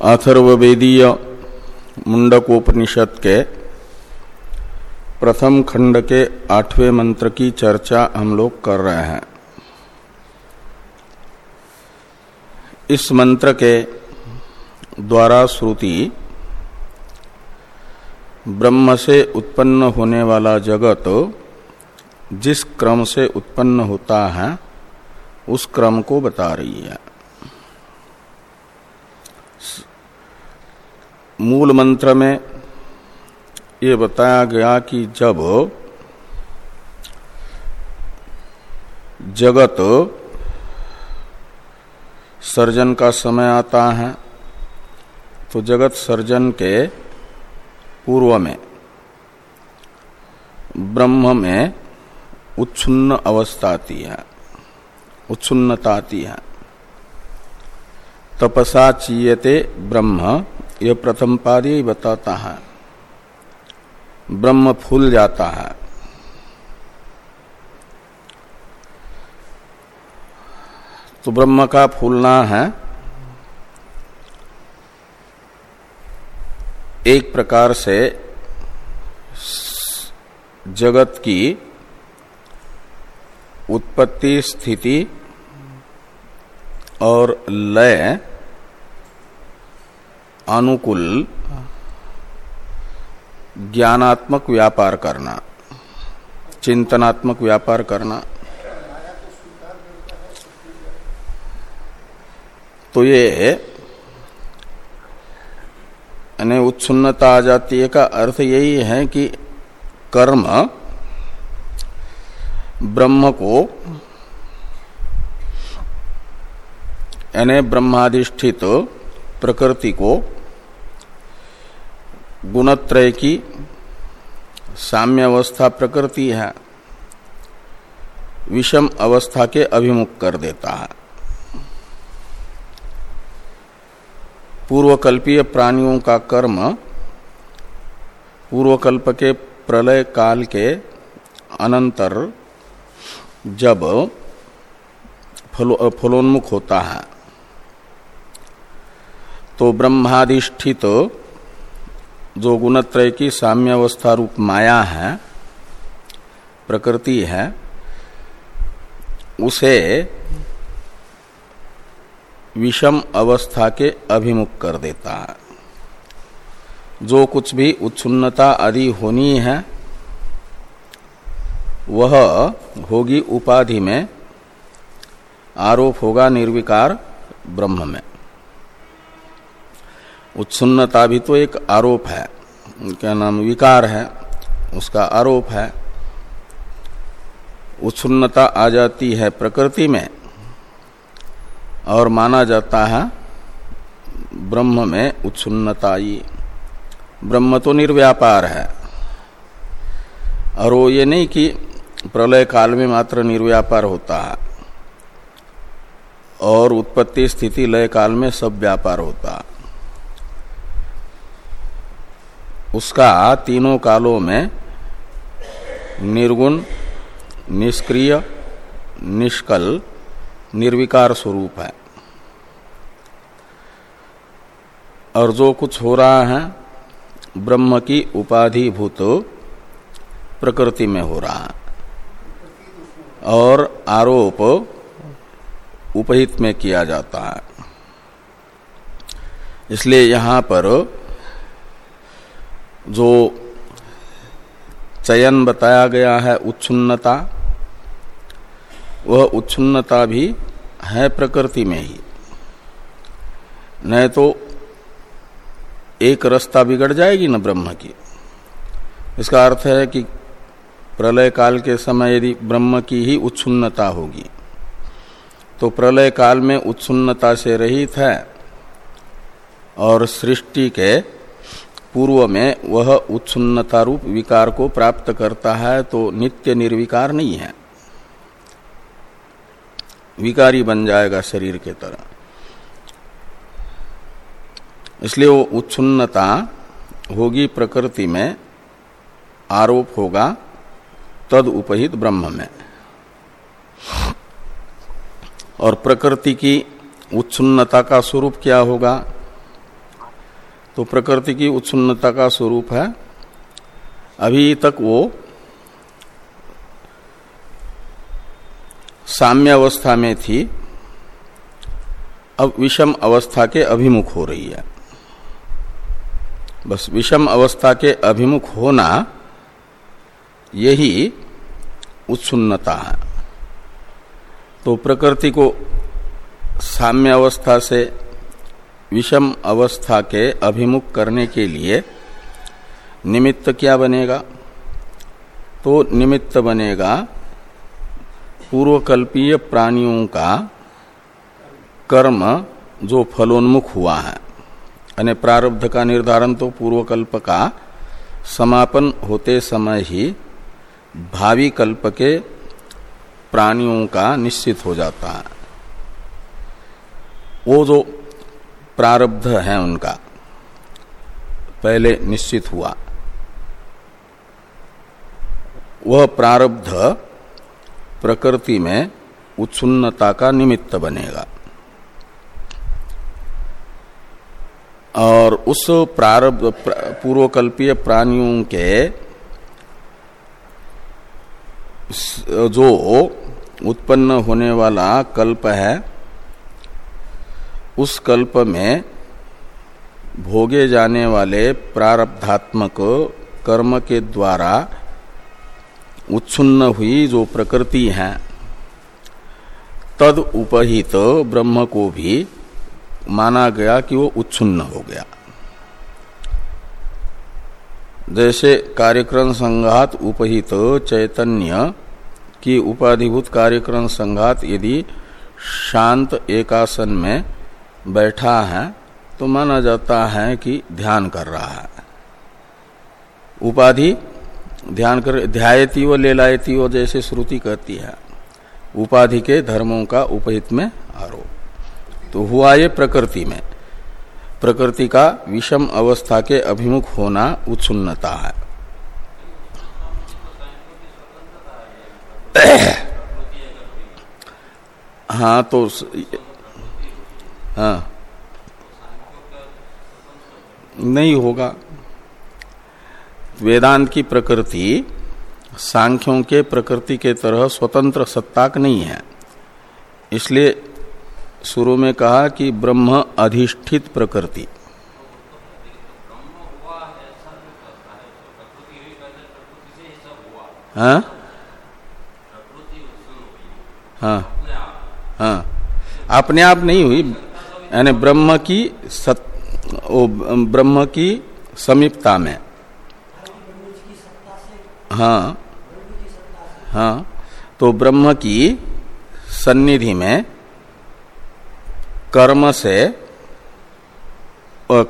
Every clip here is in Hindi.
अथर्वेदीय मुंडकोपनिषद के प्रथम खंड के आठवें मंत्र की चर्चा हम लोग कर रहे हैं। इस मंत्र के द्वारा श्रुति, ब्रह्म से उत्पन्न होने वाला जगत जिस क्रम से उत्पन्न होता है, उस क्रम को बता रही है। मूल मंत्र में ये बताया गया कि जब जगत सर्जन का समय आता है तो जगत सर्जन के पूर्व में, ब्रह्म में उच्छुन्न अवस्था आती है, उच्छुन्नता आती है। तपसा चीयते ब्रह्म यह प्रथम पाद ही बताता है। ब्रह्म फूल जाता है। तो ब्रह्म का फूलना है। एक प्रकार से जगत की उत्पत्ति, स्थिति और लय अनुकूल ज्ञानात्मक व्यापार करना, चिंतनात्मक व्यापार करना। तो ये यानी उत्सुन्नता आ जाती है का अर्थ यही है कि कर्म ब्रह्म को, यानी ब्रह्माधिष्ठित प्रकृति को, गुणत्रय की साम्य अवस्था प्रकृति है, विषम अवस्था के अभिमुख कर देता है। पूर्वकल्पीय प्राणियों का कर्म, पूर्वकल्प के प्रलय काल के अनंतर जब फलोन्मुख होता है तो ब्रह्माधिष्ठित तो जो गुणत्रय की साम्यावस्था रूप माया है, प्रकृति है, उसे विषम अवस्था के अभिमुख कर देता है। जो कुछ भी उच्छुन्नता आदि होनी है, वह होगी उपाधि में आरोप होगा निर्विकार ब्रह्म में। उत्सुन्नता भी तो एक आरोप है। क्या नाम? विकार है। उसका आरोप है। उत्सुन्नता आ जाती है प्रकृति में और माना जाता है ब्रह्म में उत्सुन्नता ब्रह्म तो निर्व्यापार है। और वो ये नहीं कि प्रलय काल में मात्र निर्व्यापार होता है और उत्पत्ति स्थिति लय काल में सब व्यापार होता है। उसका तीनों कालों में निर्गुण, निष्क्रिय, निष्कल, निर्विकार स्वरूप है। और जो कुछ हो रहा है, ब्रह्म की उपाधिभूत प्रकृति में हो रहा है। और आरोप उपहित में किया जाता है। इसलिए यहाँ पर जो चयन बताया गया है उच्छुन्नता, वह उच्छुन्नता भी है प्रकृति में ही। नहीं तो एक रास्ता बिगड़ जाएगी न ब्रह्म की। इसका अर्थ है कि प्रलय काल के समय यदि ब्रह्म की ही उच्छुन्नता होगी तो प्रलय काल में उच्छुन्नता से रहित है और सृष्टि के पूर्व में वह उच्छुन्नता रूप विकार को प्राप्त करता है तो नित्य निर्विकार नहीं है। विकारी बन जाएगा शरीर के तरह। इसलिए वो उच्छुन्नता होगी प्रकृति में, आरोप होगा, तद उपहित ब्रह्म में। और प्रकृति की उच्छुन्नता का स्वरूप क्या होगा? तो प्रकृति की उत्सन्नता का स्वरूप है। अभी तक वो साम्य अवस्था में थी। अब विषम अवस्था के अभिमुख हो रही है। बस विषम अवस्था के अभिमुख होना यही उत्सुन्नता है। तो प्रकृति को साम्य अवस्था से विषम अवस्था के अभिमुख करने के लिए निमित्त क्या बनेगा? तो निमित्त बनेगा पूर्वकल्पीय प्राणियों का कर्म जो फलोन्मुख हुआ है। यानी प्रारब्ध का निर्धारण तो पूर्वकल्प का समापन होते समय ही भावी कल्प के प्राणियों का निश्चित हो जाता है। वो जो प्रारब्ध है उनका। पहले निश्चित हुआ। वह प्रारब्ध प्रकृति में उत्सुन्नता का निमित्त बनेगा। और उस प्रारब्ध पूर्वकल्पीय प्राणियों के जो उत्पन्न होने वाला कल्प है उस कल्प में भोगे जाने वाले प्रारब्धात्मक कर्म के द्वारा उत्सुन्न हुई जो प्रकृति है, तद उपहित ब्रह्म को भी माना गया कि वो उत्सुन्न हो गया। जैसे कार्यक्रम संघात उपहित चैतन्य की उपाधिभूत कार्यक्रम संघात यदि शांत एकासन में बैठा है तो माना जाता है कि ध्यान कर रहा है। उपाधि, ध्यान कर, ध्यायती व लेलायती व जैसे श्रुति कहती है। उपाधि के धर्मों का उपहित में आरोप। तो हुआ ये प्रकृति में। प्रकृति का विषम अवस्था के अभिमुख होना उत्सुन्नता है। हाँ तो हाँ। नहीं होगा। वेदांत की प्रकृति, सांख्यों के प्रकृति के तरह स्वतंत्र सत्ताक नहीं है। इसलिए शुरू में कहा कि ब्रह्म अधिष्ठित प्रकृति। हाँ? हाँ। हाँ। अपने आप नहीं हुई। यानी ब्रह्म की सत ओ, ब्रह्म की समीपता में। हाँ हाँ तो ब्रह्म की सन्निधि में कर्म से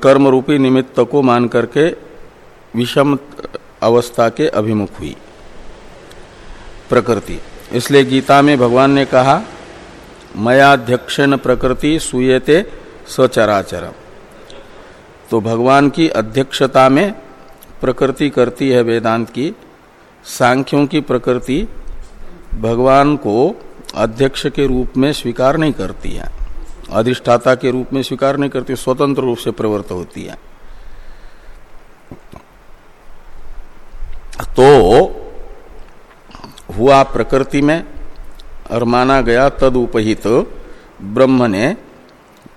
कर्म रूपी निमित्त को मान करके विषम अवस्था के अभिमुख हुई प्रकृति। इसलिए गीता में भगवान ने कहा मयाध्यक्षण प्रकृति सुयते सचराचर तो भगवान की अध्यक्षता में प्रकृति करती है वेदांत की, सांख्यों की प्रकृति भगवान को अध्यक्ष के रूप में स्वीकार नहीं करती है। अधिष्ठाता के रूप में स्वीकार नहीं करती, स्वतंत्र रूप से प्रवृत्त होती है। तो हुआ प्रकृति में और माना गया तद उपहित ब्रह्म ने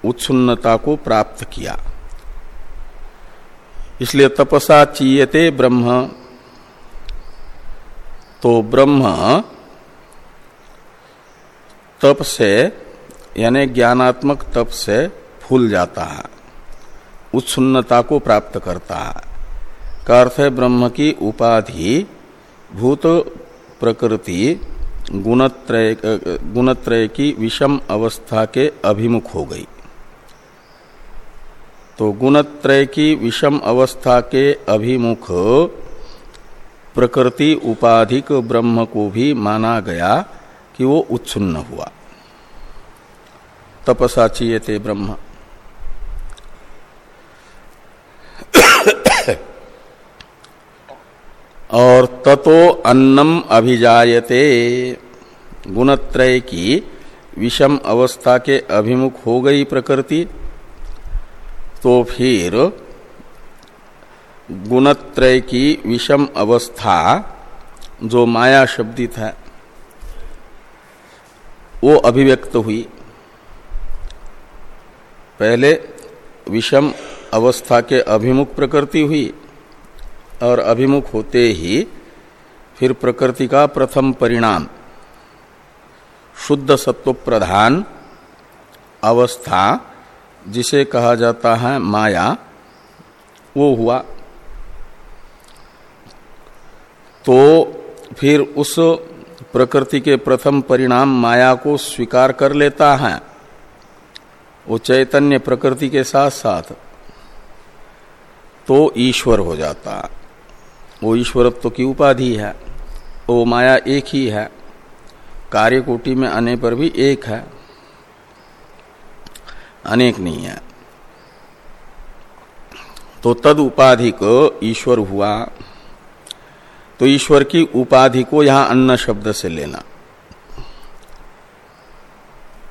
उत्सुन्नता को प्राप्त किया। इसलिए तपसा चीयते ब्रह्म। तो ब्रह्म तप से, यानी ज्ञानात्मक तप से फूल जाता है उत्सुन्नता को प्राप्त करता है। का अर्थ है ब्रह्म की उपाधि, भूत प्रकृति गुणत्रय गुणत्रय की विषम अवस्था के अभिमुख हो गई। तो गुणत्रय की विषम अवस्था के अभिमुख प्रकृति उपाधिक ब्रह्म को भी माना गया कि वो उत्सुन्न हुआ। तपसा चीयते ब्रह्म। और ततो अन्नम अभिजायते। गुणत्रय की विषम अवस्था के अभिमुख हो गई प्रकृति। तो फिर गुणत्रय की विषम अवस्था जो माया शब्दित है, वो अभिव्यक्त हुई। पहले विषम अवस्था के अभिमुख प्रकृति हुई और अभिमुख होते ही फिर प्रकृति का प्रथम परिणाम, शुद्ध सत्व प्रधान अवस्था, जिसे कहा जाता है माया, वो हुआ। तो फिर उस प्रकृति के प्रथम परिणाम माया को स्वीकार कर लेता है, वो चैतन्य प्रकृति के साथ साथ तो ईश्वर हो जाता। वो ईश्वरत्व की उपाधि है। वो माया एक ही है। कार्य कोटि में आने पर भी एक है। अनेक नहीं है। तो तद उपाधि को ईश्वर हुआ। तो ईश्वर की उपाधि को यहाँ अन्न शब्द से लेना।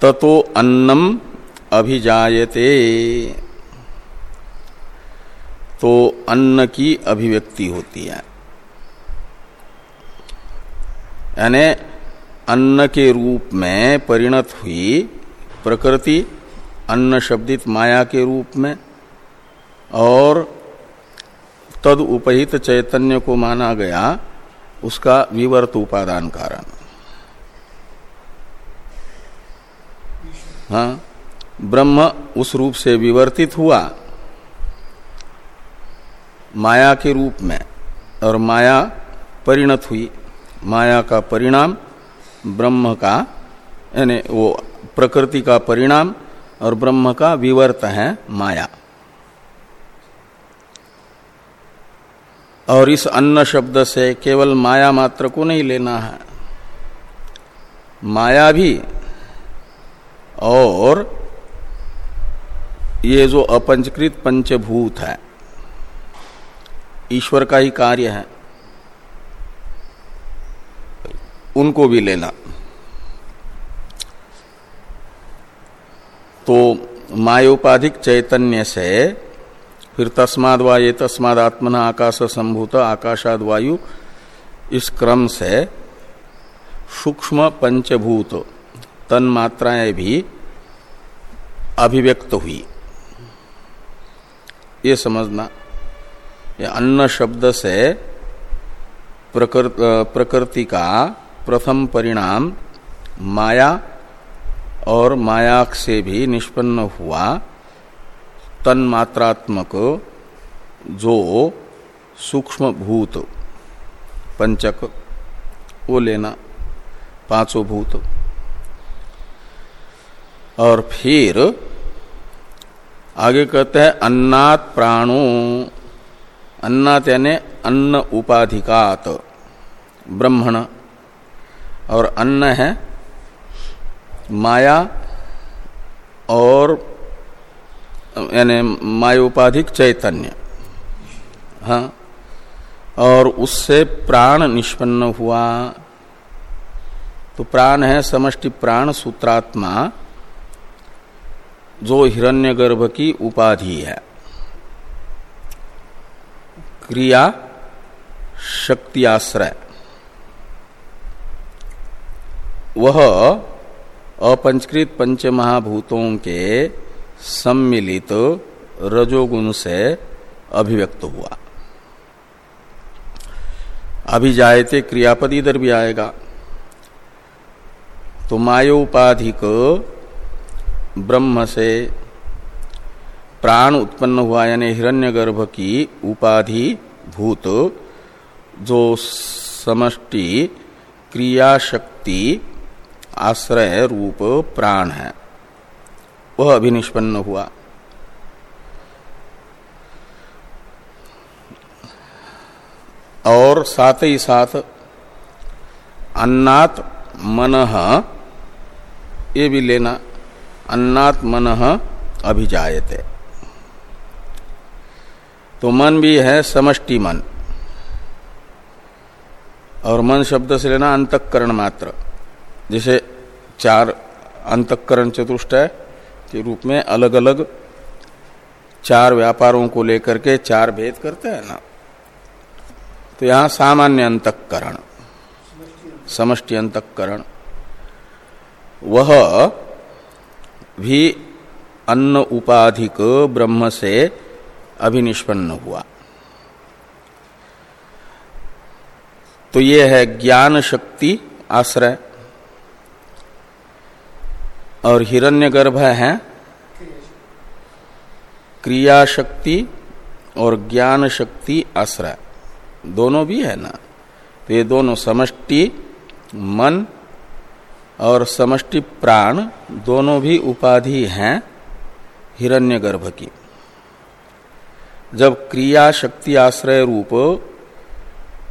ततो अन्नम अभिजायते। तो अन्न की अभिव्यक्ति होती है। यानी अन्न के रूप में परिणत हुई प्रकृति अन्न शब्दित माया के रूप में, और तद उपहित चैतन्य को माना गया उसका विवर्त उपादान कारण। हाँ ब्रह्म उस रूप से विवर्तित हुआ माया के रूप में, और माया परिणत हुई। माया का परिणाम, ब्रह्म का, यानी वो प्रकृति का परिणाम और ब्रह्म का विवर्त है माया। और इस अन्न शब्द से केवल माया मात्र को नहीं लेना है। माया भी, और ये जो अपंचकृत पंचभूत है ईश्वर का ही कार्य है। उनको भी लेना। तो मायोपाधिक चैतन्य से फिर तस्माद वा ये तस्माद आत्मना आकाश संभूत आकाशाद वायु, इस क्रम से सूक्ष्म पंचभूत तन मात्राएँ भी अभिव्यक्त हुई। ये समझना ये अन्न शब्द से प्रकृति का प्रथम परिणाम माया और मायाक से भी निष्पन्न हुआ तन्मात्रात्मक जो सूक्ष्म भूत पंचक, वो लेना, पाँचों भूत। और फिर आगे कहते हैं, अन्नात प्राणो अन्नात यानी अन्न उपाधिकात। ब्रह्मण। और अन्न है माया और, यानी मायोपाधिक चैतन्य। हाँ। और उससे प्राण निष्पन्न हुआ। तो प्राण है समष्टि प्राण सूत्रात्मा, जो हिरण्यगर्भ की उपाधि है। क्रिया शक्ति आश्रय। वह अपंचकृत पंच महाभूतों के सम्मिलित रजोगुण से अभिव्यक्त हुआ। अभी जायते क्रियापद इधर भी आएगा। तो मायोपाधिक ब्रह्म से प्राण उत्पन्न हुआ, यानी हिरण्यगर्भ की उपाधि भूत, जो समष्टि क्रिया शक्ति आश्रय रूप प्राण है, वह अभिनिष्पन्न हुआ। और साथ ही साथ, अन्नात मन, ये भी लेना, अन्नात मन अभिजायते। तो मन भी है समष्टि मन। और मन शब्द से लेना अंतकरण मात्र। जैसे चार अंतकरण चतुष्टय के रूप में अलग अलग चार व्यापारों को लेकर के चार भेद करते हैं ना। तो यहाँ सामान्य अंतकरण, समष्टि अंतकरण। वह भी अन्न उपाधिक ब्रह्म से अभिनिष्पन्न हुआ। तो ये है ज्ञान शक्ति आश्रय। और हिरण्यगर्भ है। क्रिया शक्ति और ज्ञान शक्ति आश्रय। दोनों भी है ना? तो ये दोनों समष्टि, मन और समष्टि प्राण, दोनों भी उपाधि हैं हिरण्यगर्भ की। जब क्रिया शक्ति आश्रय रूप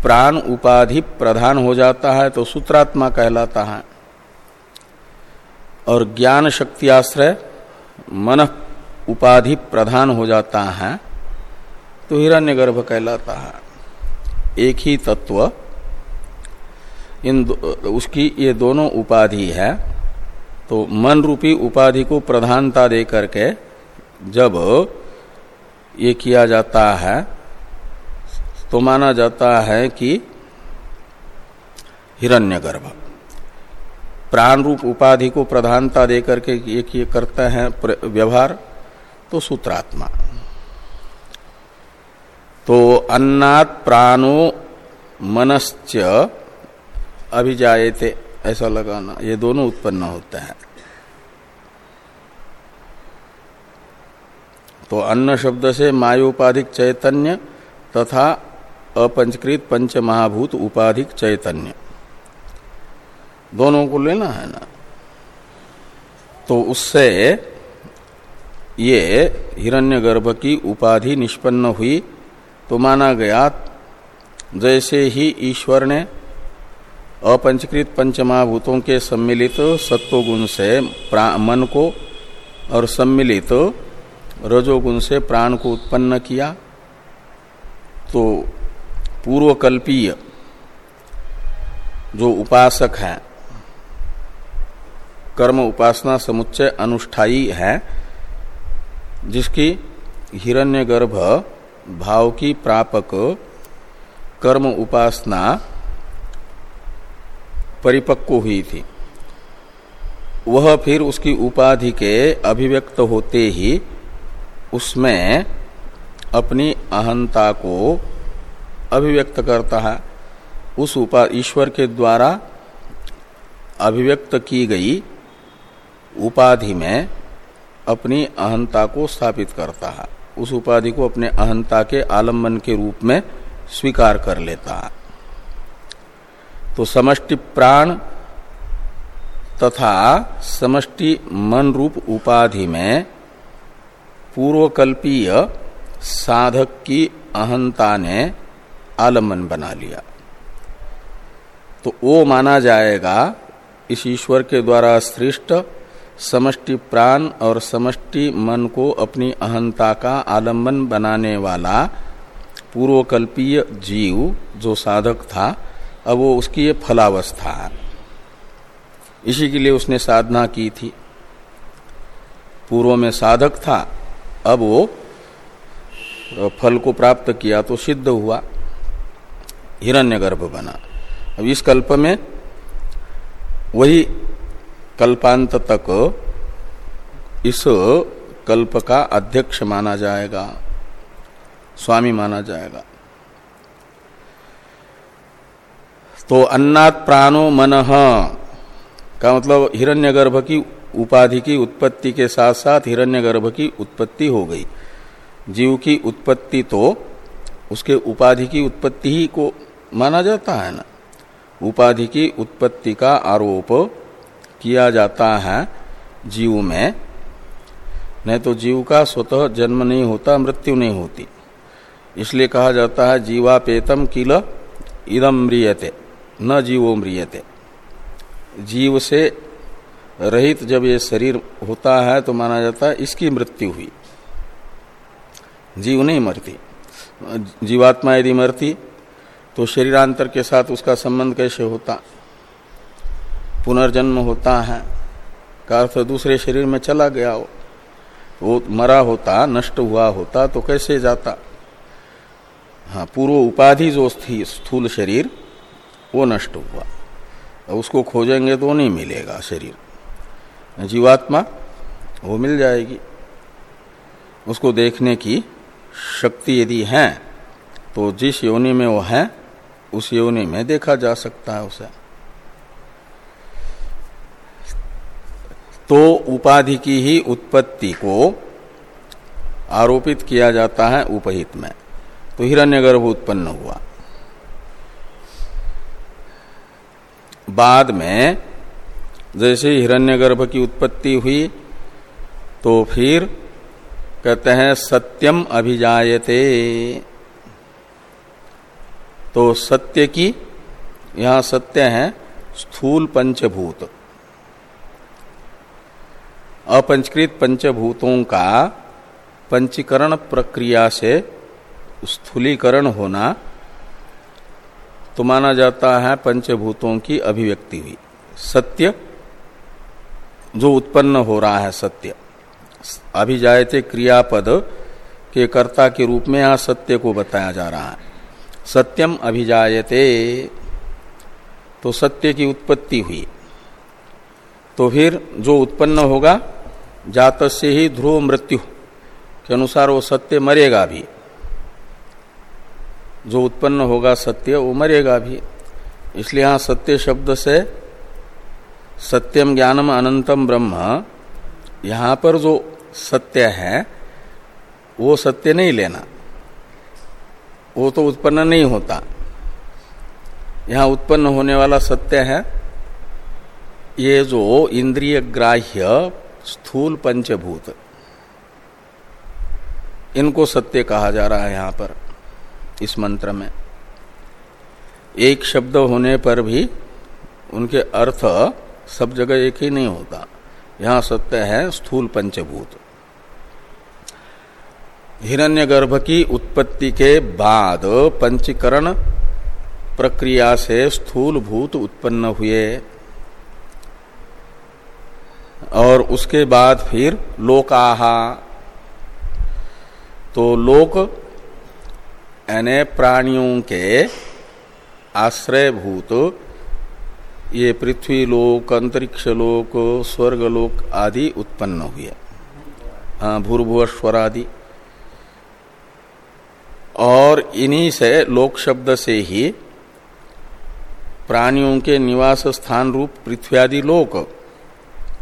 प्राण उपाधि प्रधान हो जाता है तो सूत्रात्मा कहलाता है। और ज्ञान शक्ति आश्रय मन उपाधि प्रधान हो जाता है तो हिरण्यगर्भ कहलाता है। एक ही तत्व, इन उसकी ये दोनों उपाधि है तो मन रूपी उपाधि को प्रधानता दे करके जब ये किया जाता है तो माना जाता है कि हिरण्यगर्भ। प्राण रूप उपाधि को प्रधानता दे करके ये करते हैं व्यवहार तो सूत्रात्मा। तो अन्नात प्राणो मनश्च अभिजायते, ऐसा लगाना, ये दोनों उत्पन्न होते हैं। तो अन्न शब्द से मायोपाधिक चैतन्य तथा अपंचकृत पंच महाभूत उपाधिक चैतन्य। दोनों को लेना है ना? तो उससे ये हिरण्यगर्भ की उपाधि निष्पन्न हुई तो माना गया, जैसे ही ईश्वर ने अपंचकृत पंचमहाभूतों के सम्मिलित सत्वगुण से मन को और सम्मिलित रजोगुण से प्राण को उत्पन्न किया तो पूर्वकल्पीय जो उपासक है, कर्म उपासना समुच्चय अनुष्ठाई है, जिसकी हिरण्यगर्भ भाव की प्रापक कर्म उपासना परिपक्व हुई थी। वह फिर उसकी उपाधि के अभिव्यक्त होते ही उसमें अपनी अहंता को अभिव्यक्त करता है। उस उपा ईश्वर के द्वारा अभिव्यक्त की गई उपाधि में अपनी अहंता को स्थापित करता है। उस उपाधि को अपने अहंता के आलंबन के रूप में स्वीकार कर लेता है। तो समष्टि प्राण तथा समष्टि मन रूप उपाधि में पूर्वकल्पीय साधक की अहंता ने आलंबन बना लिया। तो वो माना जाएगा, इस ईश्वर के द्वारा सृष्ट समष्टि प्राण और समष्टि मन को अपनी अहंता का आलंबन बनाने वाला पूर्वकल्पीय जीव, जो साधक था, अब वो उसकी ये फलावस्था इसी के लिए उसने साधना की थी। पूर्व में साधक था अब वो फल को प्राप्त किया तो सिद्ध हुआ, हिरण्यगर्भ बना। अब इस कल्प में, वही कल्पांत तक इस कल्प का अध्यक्ष माना जाएगा, स्वामी माना जाएगा। तो अन्नात प्राणो मन, का मतलब हिरण्यगर्भ की उपाधि की उत्पत्ति के साथ साथ हिरण्यगर्भ की उत्पत्ति हो गई। जीव की उत्पत्ति तो उसके उपाधि की उत्पत्ति ही को माना जाता है ना। उपाधि की उत्पत्ति का आरोप किया जाता है जीव में। नहीं तो जीव का स्वतः जन्म नहीं होता, मृत्यु नहीं होती। इसलिए कहा जाता है, जीवापेतम किल इदम म्रियते, न जीवो म्रियते। जीव से रहित जब ये शरीर होता है तो माना जाता है इसकी मृत्यु हुई। जीव नहीं मरती। जीवात्मा यदि मरती तो शरीरांतर के साथ उसका संबंध कैसे होता? पुनर्जन्म होता है, का अर्थ दूसरे शरीर में चला गया हो, वो मरा होता, नष्ट हुआ होता तो कैसे जाता? हाँ पूर्व उपाधि जो थी, स्थूल शरीर, वो नष्ट हुआ। उसको खोजेंगे तो नहीं मिलेगा शरीर। जीवात्मा, वो मिल जाएगी। उसको देखने की शक्ति यदि है तो जिस योनि में वो है, उस योनि में देखा जा सकता है उसे। तो उपाधि की ही उत्पत्ति को आरोपित किया जाता है उपहित में। तो हिरण्यगर्भ उत्पन्न हुआ। बाद में जैसे हिरण्यगर्भ की उत्पत्ति हुई तो फिर कहते हैं, सत्यम अभिजायते। तो सत्य की, यहाँ सत्य है, स्थूल पंचभूत। अपंचकृत पंचभूतों का पंचीकरण प्रक्रिया से स्थूलीकरण होना तो माना जाता है, पंचभूतों की अभिव्यक्ति हुई। सत्य जो उत्पन्न हो रहा है सत्य। अभिजायते क्रियापद के कर्ता के रूप में यहाँ सत्य को बताया जा रहा है। सत्यम अभिजायते तो सत्य की उत्पत्ति हुई। तो फिर जो उत्पन्न होगा जात से ही ध्रुव मृत्यु, के अनुसार वो सत्य मरेगा भी। जो उत्पन्न होगा सत्य, वो मरेगा भी। इसलिए यहाँ सत्य शब्द से सत्यम ज्ञानम अनंतम ब्रह्म। यहाँ पर जो सत्य है, वो सत्य नहीं लेना। वो तो उत्पन्न नहीं होता। यहाँ उत्पन्न होने वाला सत्य है, ये जो इंद्रिय ग्राह्य स्थूल पंचभूत। इनको सत्य कहा जा रहा है यहाँ पर, इस मंत्र में। एक शब्द होने पर भी उनके अर्थ सब जगह एक ही नहीं होता। यहाँ सत्य है, स्थूल पंचभूत। हिरण्यगर्भ की उत्पत्ति के बाद पंचीकरण प्रक्रिया से स्थूल भूत उत्पन्न हुए। और उसके बाद फिर लोकाहा। तो लोक यानी प्राणियों के आश्रयभूत ये पृथ्वी लोक, अंतरिक्ष लोक, स्वर्ग लोक आदि उत्पन्न हुए। भूर्भुवस्वर आदि और इन्हीं से लोक शब्द से ही प्राणियों के निवास स्थान रूप पृथ्वी आदि लोक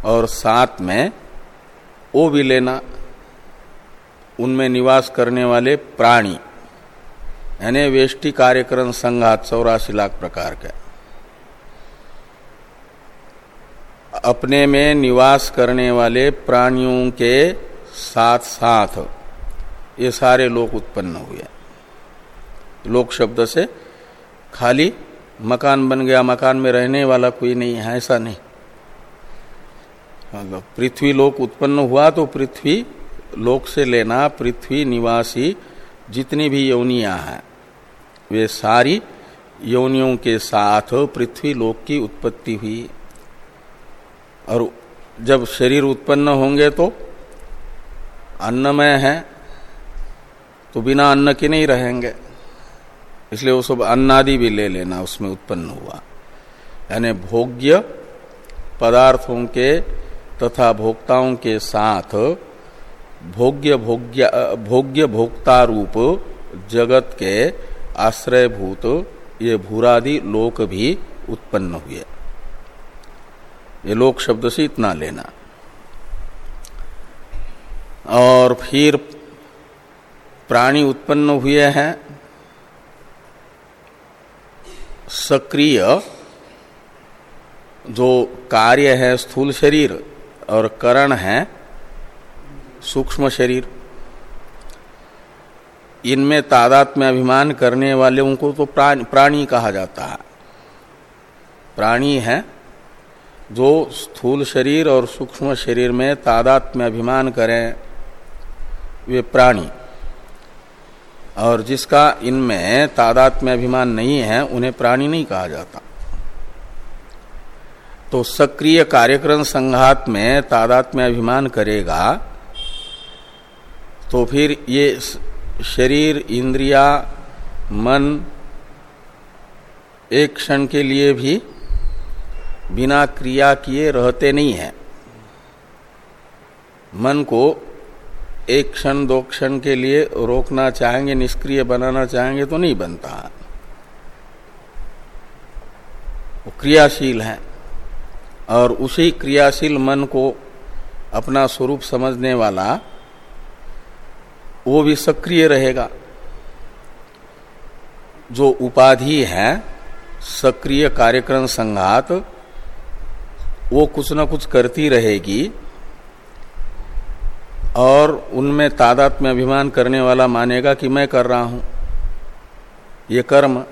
और साथ में ओ भी लेना, उनमें निवास करने वाले प्राणी, यानी वेष्टि कार्यक्रम संघात चौरासी लाख प्रकार के। अपने में निवास करने वाले प्राणियों के साथ साथ ये सारे लोक उत्पन्न हुए। लोक शब्द से खाली मकान बन गया, मकान में रहने वाला कोई नहीं है, ऐसा नहीं। मतलब पृथ्वी लोक उत्पन्न हुआ तो पृथ्वी लोक से लेना, पृथ्वी निवासी जितनी भी यौनिया हैं, वे सारी यौनियों के साथ पृथ्वी लोक की उत्पत्ति हुई। और जब शरीर उत्पन्न होंगे तो अन्नमय है तो बिना अन्न के नहीं रहेंगे। इसलिए वो सब अन्नादि भी ले लेना, उसमें उत्पन्न हुआ। यानी भोग्य पदार्थों के तथा भोक्ताओं के साथ भोग्य भोग्य भोग्य भोक्ता रूप जगत के आश्रयभूत ये भूरादि लोक भी उत्पन्न हुए। ये लोक शब्द से इतना लेना। और फिर प्राणी उत्पन्न हुए हैं सक्रिय जो कार्य है स्थूल शरीर और करण है सूक्ष्म शरीर इनमें तादात में अभिमान करने वाले को तो प्राणी, प्राणी कहा जाता है। प्राणी है जो स्थूल शरीर और सूक्ष्म शरीर में तादात में अभिमान करें, वे प्राणी। और जिसका इनमें तादात में अभिमान नहीं है, उन्हें प्राणी नहीं कहा जाता। तो सक्रिय कार्यक्रम संघात में तादात में अभिमान करेगा तो फिर ये शरीर, इंद्रिया, मन एक क्षण के लिए भी बिना क्रिया किए रहते नहीं है। मन को एक क्षण, दो क्षण के लिए रोकना चाहेंगे, निष्क्रिय बनाना चाहेंगे तो नहीं बनता। वो क्रियाशील है और उसी क्रियाशील मन को अपना स्वरूप समझने वाला, वो भी सक्रिय रहेगा। जो उपाधि है, सक्रिय कार्यक्रम संघात वो कुछ ना कुछ करती रहेगी और उनमें तादात में अभिमान करने वाला मानेगा कि मैं कर रहा हूँ। ये कर्म।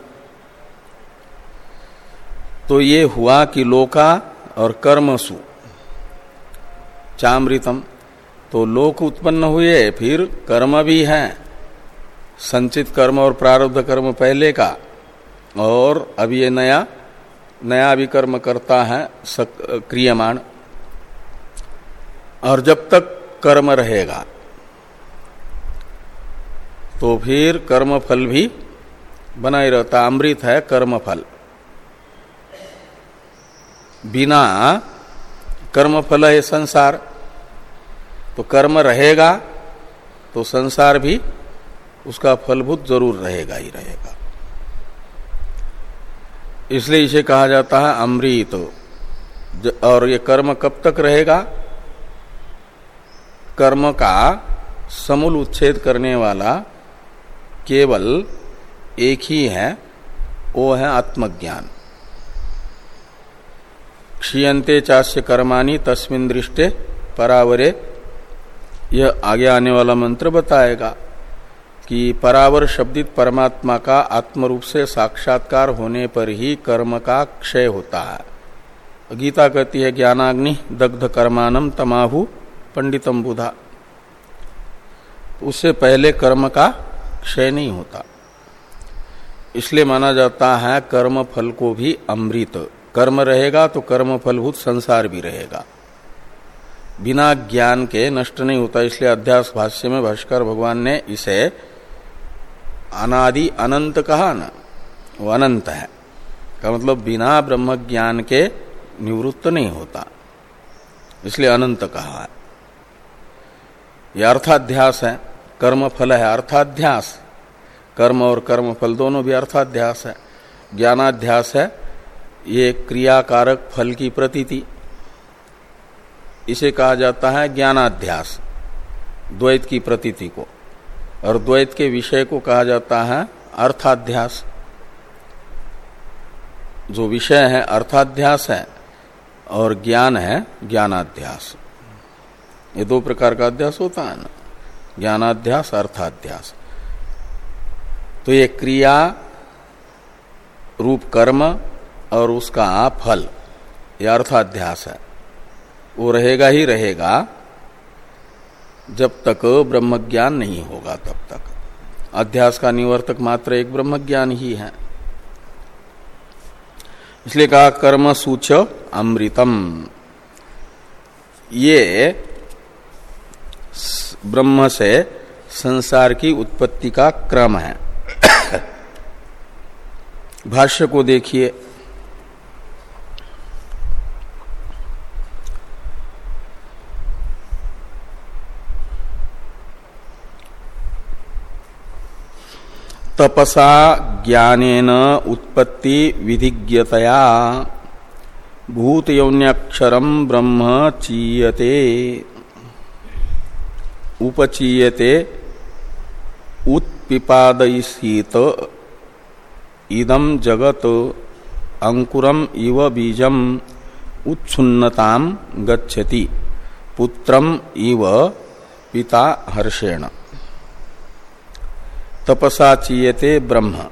तो ये हुआ कि लोका और कर्मसु चामृतम। तो लोक उत्पन्न हुए, फिर कर्म भी है। संचित कर्म और प्रारब्ध कर्म पहले का, और अब ये नया नया भी कर्म करता है क्रियमाण, और जब तक कर्म रहेगा तो फिर कर्म फल भी बना ही रहता अमृत है कर्म फल बिना कर्म फल है संसार तो कर्म रहेगा तो संसार भी उसका फलभूत ज़रूर रहेगा ही रहेगा। इसलिए इसे कहा जाता है अमृत। और ये कर्म कब तक रहेगा? कर्म का समूल उच्छेद करने वाला केवल एक ही है, वो है आत्मज्ञान। क्षीयते चास्य कर्माणी तस्मिन दृष्टे परावरे। यह आगे आने वाला मंत्र बताएगा। कि परावर शब्दित परमात्मा का आत्म रूप से साक्षात्कार होने पर ही कर्म का क्षय होता है। गीता कहती है, ज्ञानाग्नि दग्ध कर्मानम तमाहु पंडितम बुधा। उससे पहले कर्म का क्षय नहीं होता। इसलिए माना जाता है, कर्म फल को भी अमृत। कर्म रहेगा तो कर्म फलभूत संसार भी रहेगा। बिना ज्ञान के नष्ट नहीं होता। इसलिए अध्यास भाष्य में भाष्कर भगवान ने इसे अनादि अनंत कहा ना। वो अनंत है। का मतलब बिना ब्रह्म ज्ञान के निवृत्त नहीं होता। इसलिए अनंत कहा है। यह अर्थाध्यास है। कर्म फल है अर्थाध्यास। कर्म और कर्म फल दोनों भी अर्थाध्यास है। ज्ञानाध्यास है। ये क्रियाकारक फल की प्रतीति। इसे कहा जाता है ज्ञानाध्यास। द्वैत की प्रतीति को। और द्वैत के विषय को कहा जाता है अर्थाध्यास। जो विषय है, अर्थाध्यास है और ज्ञान है, ज्ञानाध्यास। ये दो प्रकार का अध्यास होता है ना। ज्ञानाध्यास, अर्थाध्यास। तो ये क्रिया, रूप कर्म और उसका फल यह अर्थाध्यास है। वो रहेगा ही रहेगा जब तक ब्रह्म ज्ञान नहीं होगा तब तक। अध्यास का निवर्तक मात्र एक ब्रह्म ज्ञान ही है। इसलिए कहा, कर्म सूच अमृतम। ये ब्रह्म से संसार की उत्पत्ति का क्रम है। भाष्य को देखिए। तपसा ज्ञानेन उत्पत्ति विधिज्ञतया। भूत यौन्यक्षरम ब्रह्म चीयते। उपचीयते। उत्पिपादयित इदम जगत। अंकुरम इव बीजम। उच्छुन्नताम गच्छति। पुत्रम इव पिता हर्षेण। तपसा चीयते ब्रह्म।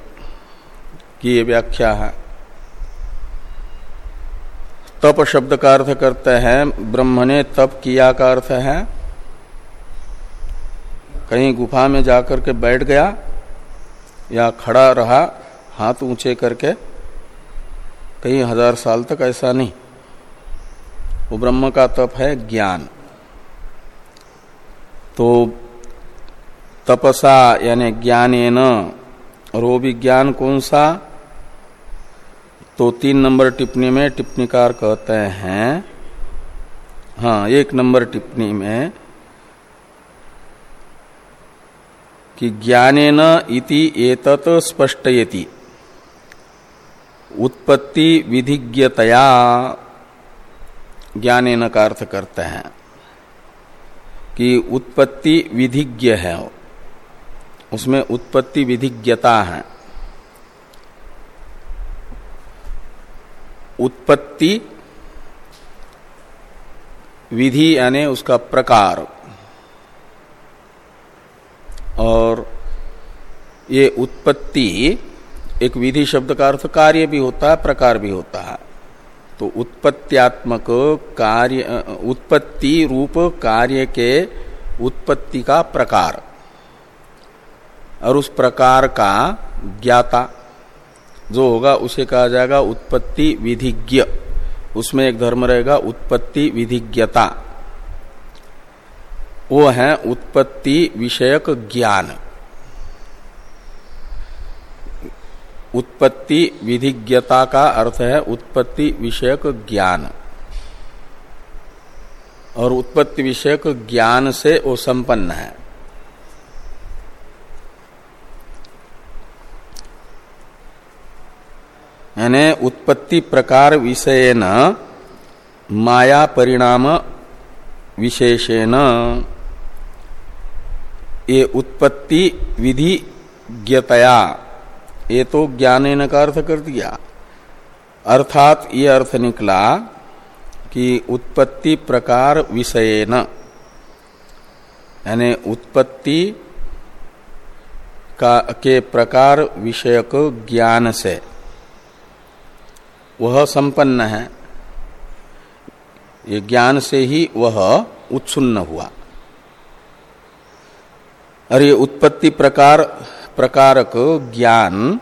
की ये व्याख्या है। तप शब्द का अर्थ करते हैं, ब्रह्म ने तप किया का अर्थ है, कहीं गुफा में जाकर के बैठ गया, या खड़ा रहा, हाथ ऊँचे करके कई हज़ार साल तक ऐसा नहीं। वो ब्रह्म का तप है ज्ञान। तो तपसा यानी ज्ञान और वो भी ज्ञान कौन सा? तो तीन नंबर टिप्पणी में टिप्पणीकार कहते हैं हाँ एक नंबर टिप्पणी में कि ज्ञानेन इति एतत स्पष्टयति। उत्पत्ति विधिज्ञतया ज्ञानेन का अर्थ करते हैं कि उत्पत्ति विधिज्ञ है उसमें उत्पत्ति विधिज्ञता है। उत्पत्ति विधि यानी उसका प्रकार। और ये उत्पत्ति एक विधि शब्द का अर्थ कार्य भी होता है, प्रकार भी होता है। तो उत्पत्त्यात्मक कार्य उत्पत्ति रूप कार्य के उत्पत्ति का प्रकार। और उस प्रकार का ज्ञाता, जो होगा उसे कहा जाएगा उत्पत्ति विधिज्ञ। उसमें एक धर्म रहेगा उत्पत्ति विधिज्ञता। वो है उत्पत्ति विषयक ज्ञान। उत्पत्ति विधिज्ञता का अर्थ है उत्पत्ति विषयक ज्ञान। और उत्पत्ति विषयक ज्ञान से वो संपन्न है। यानी उत्पत्ति प्रकार विषयन माया परिणाम विशेषेण। ये उत्पत्ति विधि ज्ञतया ये तो ज्ञान का अर्थ कर दिया। अर्थात ये अर्थ निकला कि उत्पत्ति प्रकार विषयन। यानी उत्पत्ति का के प्रकार विषयक ज्ञान से। वह संपन्न है। ये ज्ञान से ही वह उत्सुन्न हुआ। और ये उत्पत्ति प्रकार, प्रकारक ज्ञान,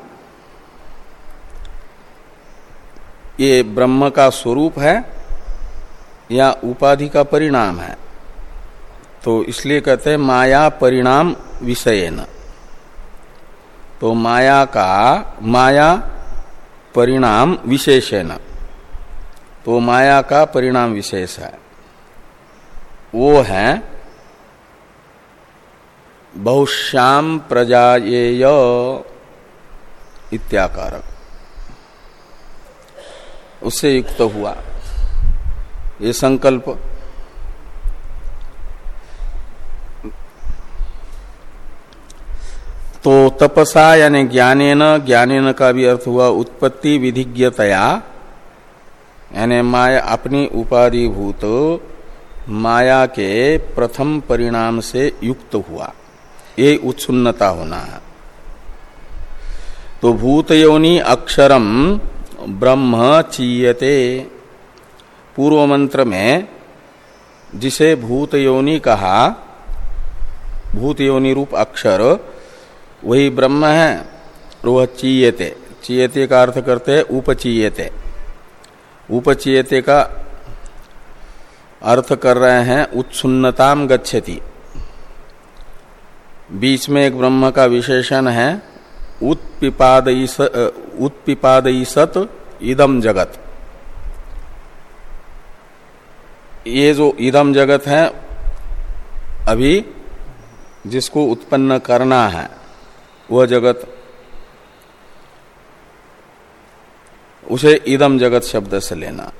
ये ब्रह्म का स्वरूप है या उपाधि का परिणाम है। तो इसलिए कहते हैं माया परिणाम विषयन। तो माया का, माया परिणाम विशेष है ना तो माया का परिणाम विशेष है। वो है, बहुश्याम प्रजा प्रजाएय इत्याकारक। उससे युक्त हुआ। ये संकल्प तो तपसा यानी ज्ञाने ज्ञानेन ज्ञानेन का भी अर्थ हुआ उत्पत्ति विधिज्ञतया। यानी माया अपनी उपाधिभूत माया के प्रथम परिणाम से युक्त हुआ। ये उत्सुन्नता होना। है तो भूत योनि अक्षरम ब्रह्म चीयते। पूर्व मंत्र में जिसे भूत योनि कहा भूत योनि रूप अक्षर वही ब्रह्म है वह चीयते। चीयते का अर्थ करते हैं उपचीयते। उपचीयते का अर्थ कर रहे हैं उत्सुन्नताम गच्छति। बीच में एक ब्रह्म का विशेषण है उत्पिपादई सत इदम जगत। ये जो इदम जगत है, अभी जिसको उत्पन्न करना है। वह जगत उसे इदम जगत शब्द से लेना।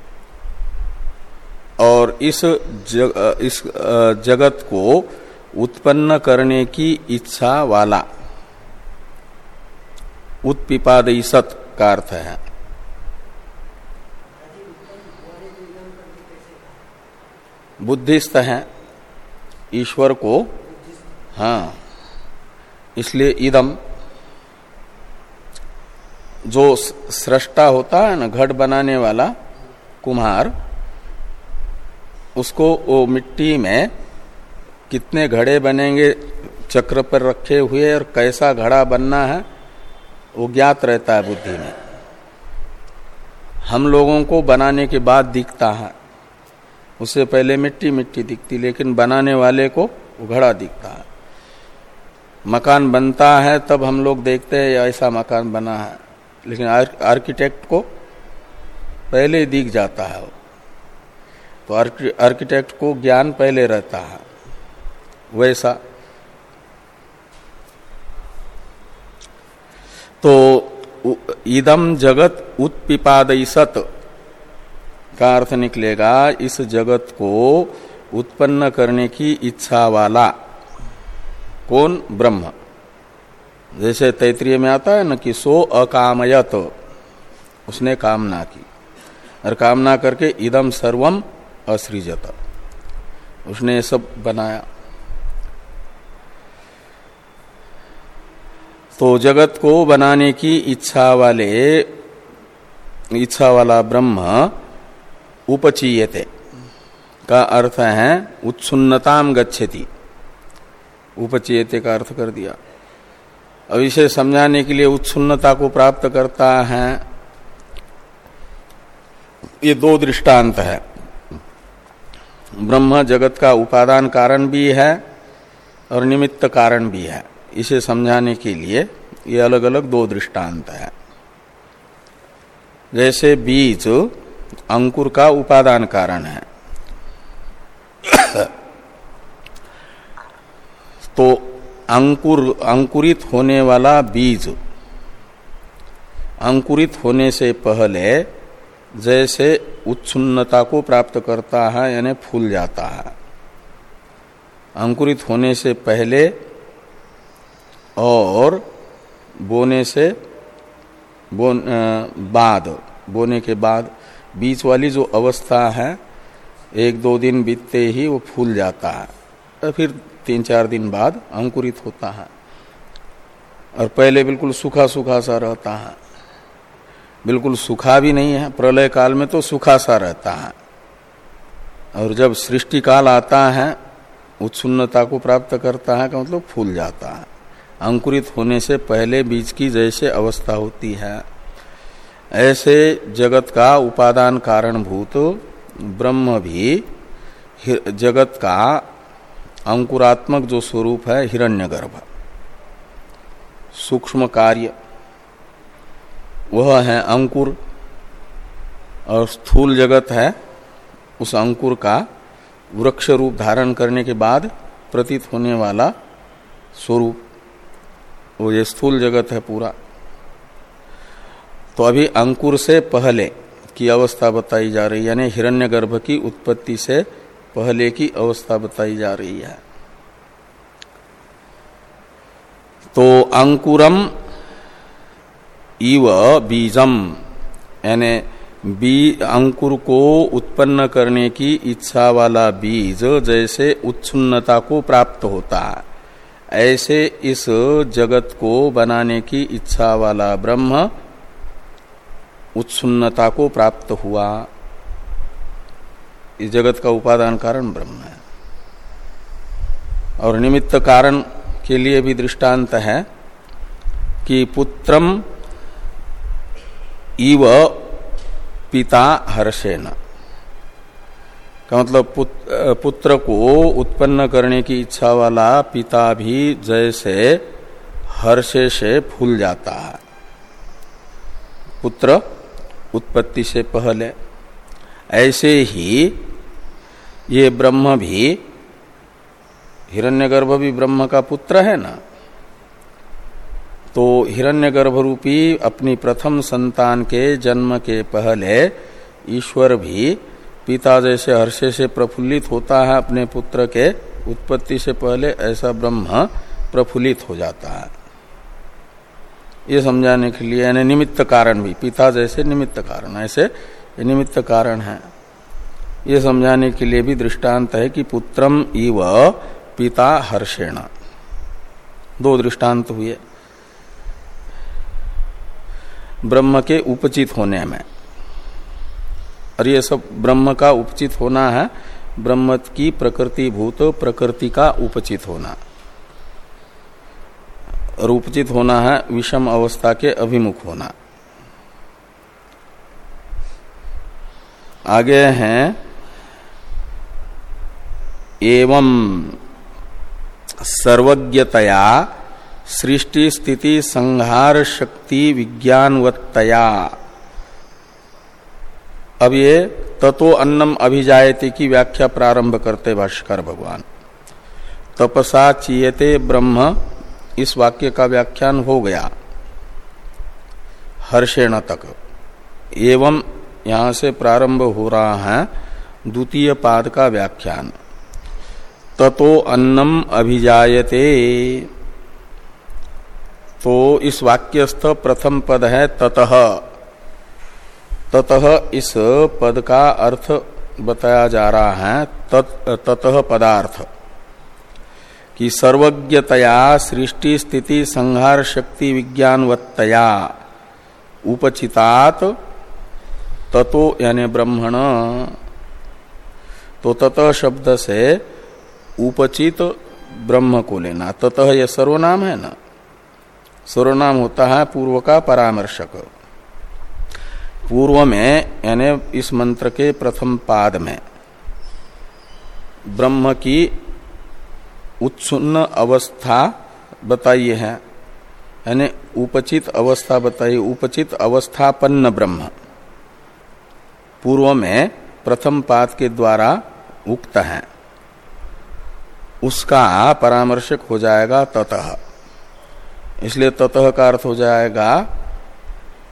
और इस जग, इस जगत को उत्पन्न करने की इच्छा वाला उत्पिपादई सत का अर्थ है। बुद्धिस्त है ईश्वर को हाँ। इसलिए इदम जो सृष्टा होता है ना, घट बनाने वाला कुम्हार, उसको वो मिट्टी में कितने घड़े बनेंगे, चक्र पर रखे हुए और कैसा घड़ा बनना है, वो ज्ञात रहता है बुद्धि में। हम लोगों को बनाने के बाद दिखता है। उससे पहले मिट्टी मिट्टी दिखती, लेकिन बनाने वाले को घड़ा दिखता है। मकान बनता है, तब हम लोग देखते हैं, ऐसा मकान बना है। लेकिन आर्किटेक्ट को पहले दिख जाता है तो आर्किटेक्ट को ज्ञान पहले रहता है। वैसा। तो इदम जगत उत्पिपादसत का अर्थ निकलेगा, इस जगत को उत्पन्न करने की इच्छा वाला। कौन ब्रह्म? जैसे तैतरीय में आता है न कि सो अकामयत, उसने कामना की। और कामना करके इदम सर्वम असृजत। उसने सब बनाया। तो जगत को बनाने की इच्छा वाले, इच्छा वाला ब्रह्म उपचीयते। का अर्थ है उत्सुन्नताम गच्छति। उपचेयते का अर्थ कर दिया। अब इसे समझाने के लिए उत्सुन्नता को प्राप्त करता है। ये दो दृष्टांत है। ब्रह्म जगत का उपादान कारण भी है और निमित्त कारण भी है। इसे समझाने के लिए ये अलग अलग दो दृष्टांत है। जैसे बीज अंकुर का उपादान कारण है। तो अंकुर, अंकुरित होने वाला बीज, अंकुरित होने से पहले जैसे उत्सुन्नता को प्राप्त करता है, यानी फूल जाता है। अंकुरित होने से पहले और बोने से, बोन बाद, बोने के बाद बीच वाली जो अवस्था है, एक दो दिन बीतते ही वो फूल जाता है। और फिर तीन चार दिन बाद अंकुरित होता है। और पहले बिल्कुल सूखा सूखा सा रहता है। बिल्कुल सूखा भी नहीं है, प्रलय काल में तो सूखा सा रहता है। और जब सृष्टि काल आता है, उत्सुन्नता को प्राप्त करता है, का मतलब फूल जाता है। अंकुरित होने से पहले बीज की जैसे अवस्था होती है। ऐसे जगत का उपादान कारणभूत ब्रह्म भी जगत का अंकुरात्मक जो स्वरूप है, हिरण्यगर्भ। सूक्ष्म कार्य, वह है अंकुर, और स्थूल जगत है, उस अंकुर का वृक्ष रूप धारण करने के बाद प्रतीत होने वाला स्वरूप। वो ये स्थूल जगत है पूरा। तो अभी अंकुर से पहले की अवस्था बताई जा रही यानी हिरण्यगर्भ की उत्पत्ति से पहले की अवस्था बताई जा रही है। तो अंकुरम इव बीजम, यानी बी, अंकुर को उत्पन्न करने की इच्छा वाला बीज जैसे उत्सुन्नता को प्राप्त होता है। ऐसे इस जगत को बनाने की इच्छा वाला ब्रह्म उत्सुन्नता को प्राप्त हुआ। इस जगत का उपादान कारण ब्रह्म है। और निमित्त कारण के लिए भी दृष्टांत है कि पुत्रम इव पिता हर्षेन का मतलब पुत्र को उत्पन्न करने की इच्छा वाला पिता भी जैसे हर्षे से फूल जाता है। पुत्र उत्पत्ति से पहले ऐसे ही ये ब्रह्म भी, हिरण्यगर्भ भी ब्रह्म का पुत्र है ना? तो हिरण्यगर्भ रूपी अपनी प्रथम संतान के जन्म के पहले ईश्वर भी पिता जैसे हर्षे से प्रफुल्लित होता है, अपने पुत्र के उत्पत्ति से पहले ऐसा ब्रह्म प्रफुल्लित हो जाता है। ये समझाने के लिए यानी निमित्त कारण भी पिता जैसे निमित्त कारण, ऐसे निमित्त कारण है। ये समझाने के लिए भी दृष्टांत है कि पुत्रम इव पिता हर्षेण। दो दृष्टांत हुए। ब्रह्म के उपचित होने में। और ये सब ब्रह्म का उपचित होना है, ब्रह्म की प्रकृति भूत, प्रकृति का उपचित होना। और उपचित होना है विषम अवस्था के अभिमुख होना। आगे हैं एवं सर्वज्ञतया सृष्टि स्थिति संहार शक्ति विज्ञानवत्तया। अब ये ततो अन्नम अभिजायते की व्याख्या प्रारंभ करते भाष्कर भगवान। तपसा चीयते ब्रह्म, इस वाक्य का व्याख्यान हो गया। हर्षेण तक। एवं यहाँ से प्रारंभ हो रहा है, द्वितीय पाद का व्याख्यान। ततो अन्नम अभिजायते। तो इस वाक्यस्थ प्रथम पद है ततः। ततः इस पद का अर्थ बताया जा रहा है तत, ततः पदार्थ। कि सर्वज्ञतया सृष्टि स्थिति संहार शक्ति विज्ञानवत्तया उपचितात ततो यानी ब्रह्मण। तो ततः शब्द से उपचित ब्रह्म को लेना। ततः यह सर्वनाम है ना? सर्वनाम होता है पूर्व का परामर्शक। पूर्व में, यानी इस मंत्र के प्रथम पाद में, ब्रह्म की उत्सुन्न अवस्था बताइए है। यानी उपचित अवस्था बताइए उपचित अवस्थापन्न ब्रह्म। पूर्व में प्रथम पाद के द्वारा उक्त है। उसका परामर्शक हो जाएगा ततः। इसलिए ततः का अर्थ हो जाएगा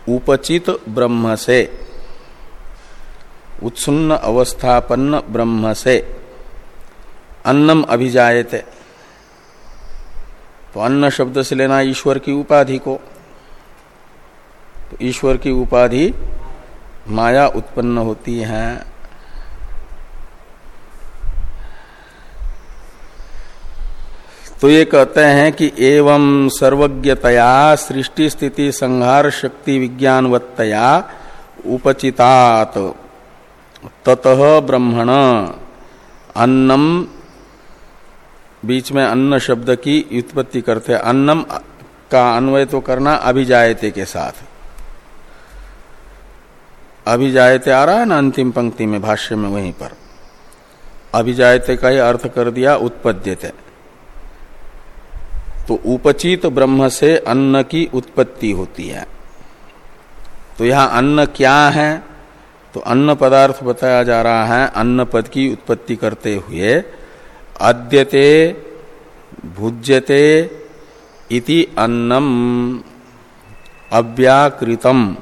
उपचित ब्रह्म से, उत्सुन्न अवस्थापन्न ब्रह्म से, अन्नम अभिजायते। तो अन्न शब्द से लेना ईश्वर की उपाधि को। तो ईश्वर की उपाधि माया उत्पन्न होती है। तो ये कहते हैं कि एवं सर्वज्ञतया सृष्टि स्थिति संहार शक्ति विज्ञानवत्तया उपचितात। ततः ब्रह्मण, अन्नम, बीच में अन्न शब्द की उत्पत्ति करते अन्नम का अन्वय तो करना अभिजायते के साथ। अभिजायते आ रहा है ना अंतिम पंक्ति में, भाष्य में वहीं पर। अभिजायते का ही अर्थ कर दिया, उत्पद्यते। तो उपचित ब्रह्म से अन्न की उत्पत्ति होती है। तो यहाँ अन्न क्या है? तो अन्न पदार्थ बताया जा रहा है, अन्न पद की उत्पत्ति करते हुए, अद्यते, भुज्यते इति अन्नम अव्याकृतम।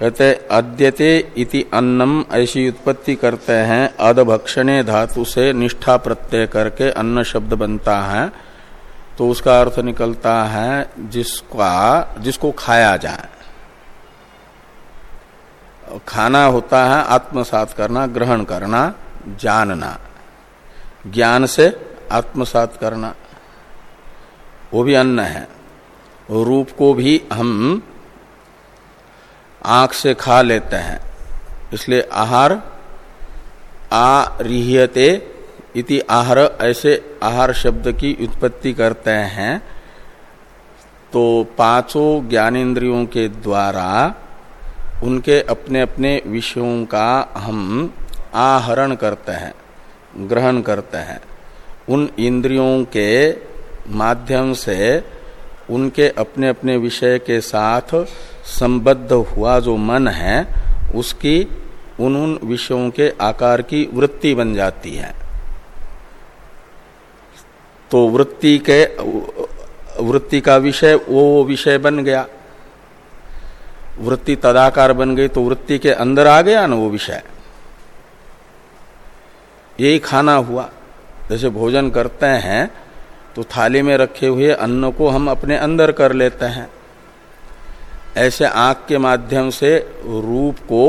कहते, अद्यते इति अन्नम ऐसी उत्पत्ति करते हैं, अदभक्षणे धातु से निष्ठा प्रत्यय करके अन्न शब्द बनता है। तो उसका अर्थ निकलता है जिसका, जिसको खाया जाए। खाना होता है आत्मसात करना, ग्रहण करना, जानना। ज्ञान से आत्मसात करना। वो भी अन्न है। रूप को भी हम आँख से खा लेते हैं। इसलिए आहार आ रिहते इति आहार ऐसे आहार शब्द की उत्पत्ति करते हैं तो पाँचों ज्ञानेन्द्रियों के द्वारा उनके अपने अपने विषयों का हम आहरण करते हैं, ग्रहण करते हैं। उन इंद्रियों के माध्यम से उनके अपने अपने विषय के साथ संबद्ध हुआ जो मन है, उसकी उन उन विषयों के आकार की वृत्ति बन जाती है। तो वृत्ति के, वृत्ति का विषय, वो विषय बन गया। वृत्ति तदाकार बन गई तो वृत्ति के अंदर आ गया ना वो विषय। यही खाना हुआ। जैसे भोजन करते हैं तो थाली में रखे हुए अन्न को हम अपने अंदर कर लेते हैं। ऐसे आँख के माध्यम से रूप को,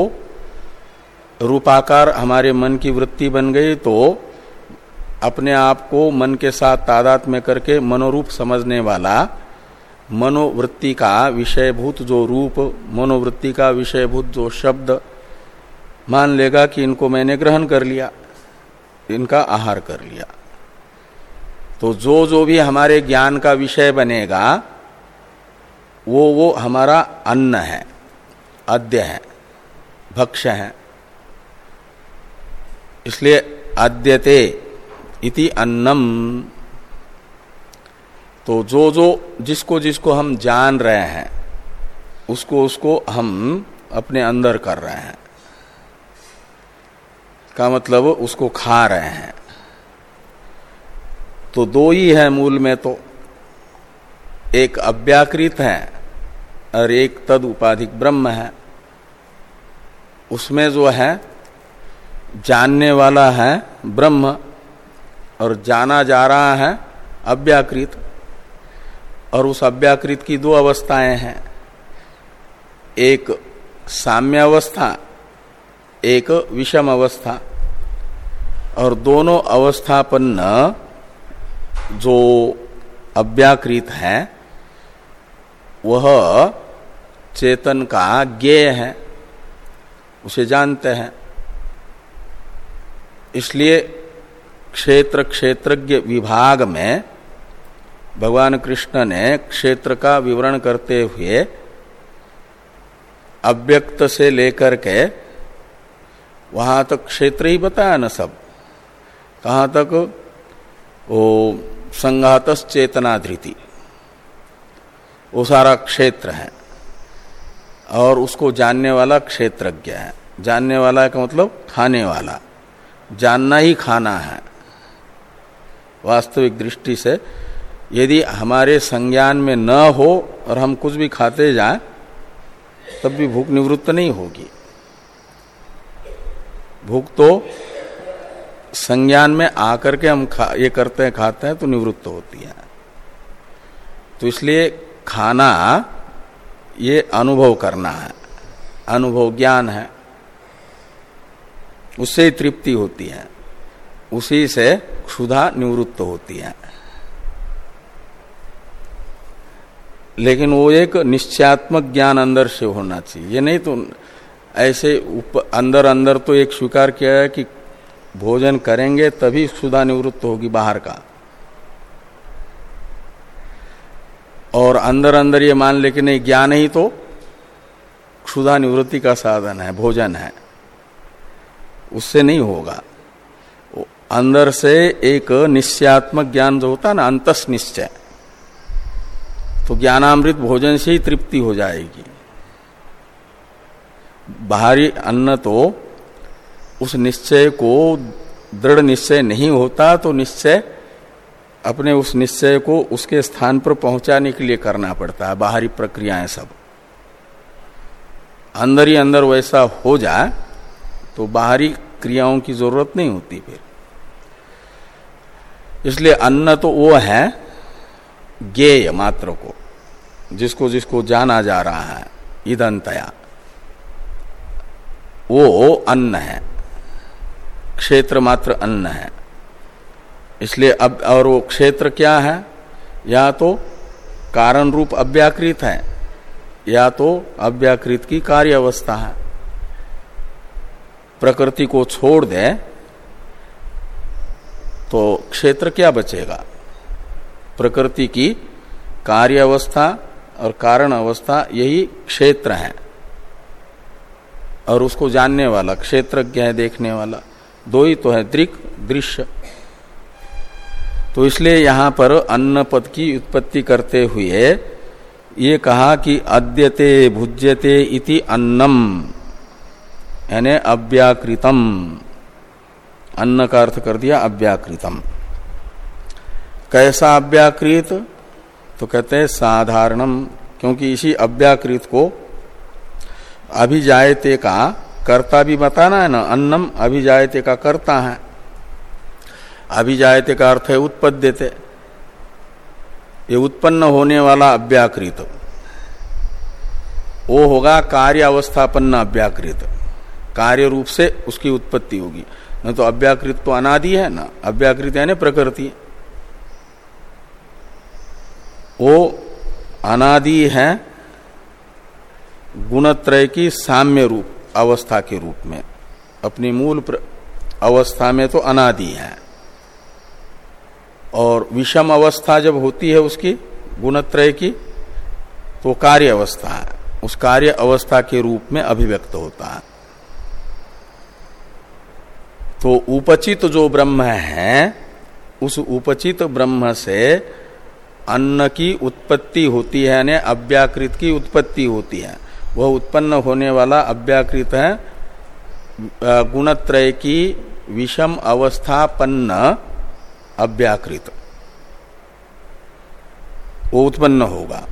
रूपाकार हमारे मन की वृत्ति बन गई तो अपने आप को मन के साथ तादात में करके मनोरूप समझने वाला मनोवृत्ति का विषयभूत जो रूप, मनोवृत्ति का विषयभूत जो शब्द मान लेगा कि इनको मैंने ग्रहण कर लिया, इनका आहार कर लिया। तो जो जो भी हमारे ज्ञान का विषय बनेगा, वो वो हमारा अन्न है, अद्य है, भक्ष्य है। इसलिए अद्यते इति अन्नम। तो जो जो जिसको जिसको हम जान रहे हैं, उसको उसको हम अपने अंदर कर रहे हैं। का मतलब उसको खा रहे हैं। तो दो ही है मूल में तो। एक अव्याकृत है, और एक तद उपाधिक ब्रह्म है। उसमें जो है, जानने वाला है ब्रह्म और जाना जा रहा है अव्याकृत। और उस अव्याकृत की दो अवस्थाएँ हैं। एक साम्य अवस्था एक विषम अवस्था और दोनों अवस्थापन्न जो अव्याकृत है, वह चेतन का ज्ञेय है। उसे जानते हैं। इसलिए क्षेत्र क्षेत्रज्ञ विभाग में भगवान कृष्ण ने क्षेत्र का विवरण करते हुए अव्यक्त से लेकर के वहाँ तक क्षेत्र ही बताया न सब। कहाँ तक? वो संघात चेतना धृति वो सारा क्षेत्र है। और उसको जानने वाला क्षेत्रज्ञ है। जानने वाला का मतलब खाने वाला। जानना ही खाना है। वास्तविक दृष्टि से, यदि हमारे संज्ञान में न हो और हम कुछ भी खाते जाएँ, तब भी भूख निवृत्त नहीं होगी। भूख तो संज्ञान में आकर के हम खा, ये करते हैं, खाते हैं तो निवृत्त होती है। तो इसलिए खाना, ये अनुभव करना है। अनुभव ज्ञान है। उससे ही तृप्ति होती है। उसी से क्षुधा निवृत्त होती है। लेकिन वो एक निश्चयात्मक ज्ञान अंदर से होना चाहिए। ये नहीं तो ऐसे उप, अंदर अंदर तो एक स्वीकार किया है कि भोजन करेंगे तभी क्षुधा निवृत्त होगी बाहर का। और अंदर अंदर ये मान ले कि नहीं ज्ञान ही तो क्षुधा निवृत्ति का साधन है भोजन है। उससे नहीं होगा। अंदर से एक निश्चयात्मक ज्ञान जो होता है ना अंतस निश्चय तो ज्ञानामृत भोजन से ही तृप्ति हो जाएगी। बाहरी अन्न तो उस निश्चय को, दृढ़ निश्चय नहीं होता तो निश्चय अपने उस निश्चय को उसके स्थान पर पहुँचाने के लिए करना पड़ता है, बाहरी प्रक्रियाएँ सब। अंदर ही अंदर वैसा हो जाए तो बाहरी क्रियाओं की ज़रूरत नहीं होती फिर। इसलिए अन्न तो वो है ज्ञेय मात्र को, जिसको जिसको जाना जा रहा है ईदंतया वो अन्न है, क्षेत्र मात्र अन्न है। इसलिए अब, और वो क्षेत्र क्या है? या तो कारण रूप अव्याकृत है, या तो अव्याकृत की कार्य अवस्था है। प्रकृति को छोड़ दे तो क्षेत्र क्या बचेगा? प्रकृति की कार्य अवस्था और कारण अवस्था यही क्षेत्र है। और उसको जानने वाला, क्षेत्रज्ञ है देखने वाला, दो ही तो है, दृक, दृश्य। तो इसलिए यहाँ पर अन्न पद की उत्पत्ति करते हुए ये कहा कि अद्यते भुज्यते इति अन्नम, यानी अव्याकृतम। अन्न का अर्थ कर दिया अव्याकृतम। कैसा अव्याकृत? तो कहते हैं साधारणम, क्योंकि इसी अव्याकृत को अभिजायते का कर्ता भी बताना है ना, अन्नम अभिजायते का कर्ता है। अभिजायते का अर्थ है उत्पद्यते। ये उत्पन्न होने वाला अव्याकृत। वो होगा कार्य अवस्थापन्न अव्याकृत। कार्य रूप से उसकी उत्पत्ति होगी। न तो अव्याकृत तो अनादि है, ना अव्याकृत यानी प्रकृति। वो अनादि है गुणत्रय की साम्य रूप, अवस्था के रूप में। अपनी मूल अवस्था में तो अनादि है। और विषम अवस्था जब होती है उसकी, गुणत्रय की तो कार्य अवस्था है। उस कार्य अवस्था के रूप में अभिव्यक्त होता है। तो उपचित जो ब्रह्म है, उस उपचित ब्रह्म से अन्न की उत्पत्ति होती है, यानी अव्याकृत की उत्पत्ति होती है। वह उत्पन्न होने वाला अव्याकृत है गुणत्रय की विषम अवस्थापन्न अव्याकृत। वो उत्पन्न होगा।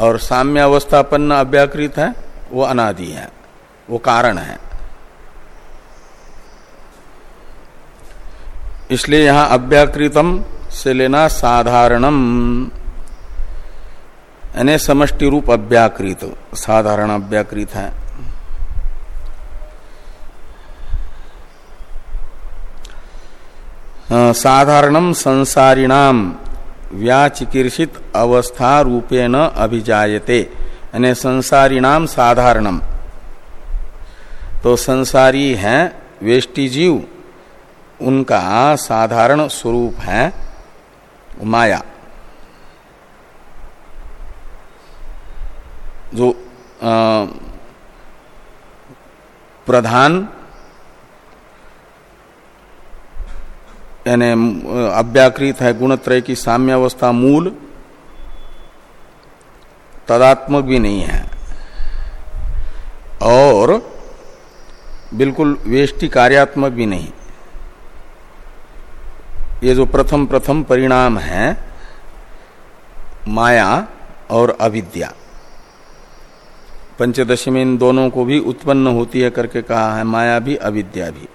और साम्य अवस्थापन्न अव्याकृत है, वो अनादि है, वो कारण है। इसलिए यहाँ अव्याकृतम से लेना साधारणम। यानी समष्टि रूप अव्याकृत, साधारण अव्याकृत है। साधारणम संसारिणाम, व्याचिकीर्षित अवस्था रूपेण अभिजायते। यानी संसारिणाम साधारणम। तो संसारी है, वेष्टि जीव उनका साधारण स्वरूप है माया। जो आ, प्रधान यानी अव्याकृत है गुणत्रय की साम्य अवस्था मूल तदात्मक भी नहीं है। और बिल्कुल वेष्टि कार्यात्मक भी नहीं। ये जो प्रथम प्रथम परिणाम है, माया और अविद्या। पंचदशी में इन दोनों को भी उत्पन्न होती है करके कहा है, माया भी, अविद्या भी।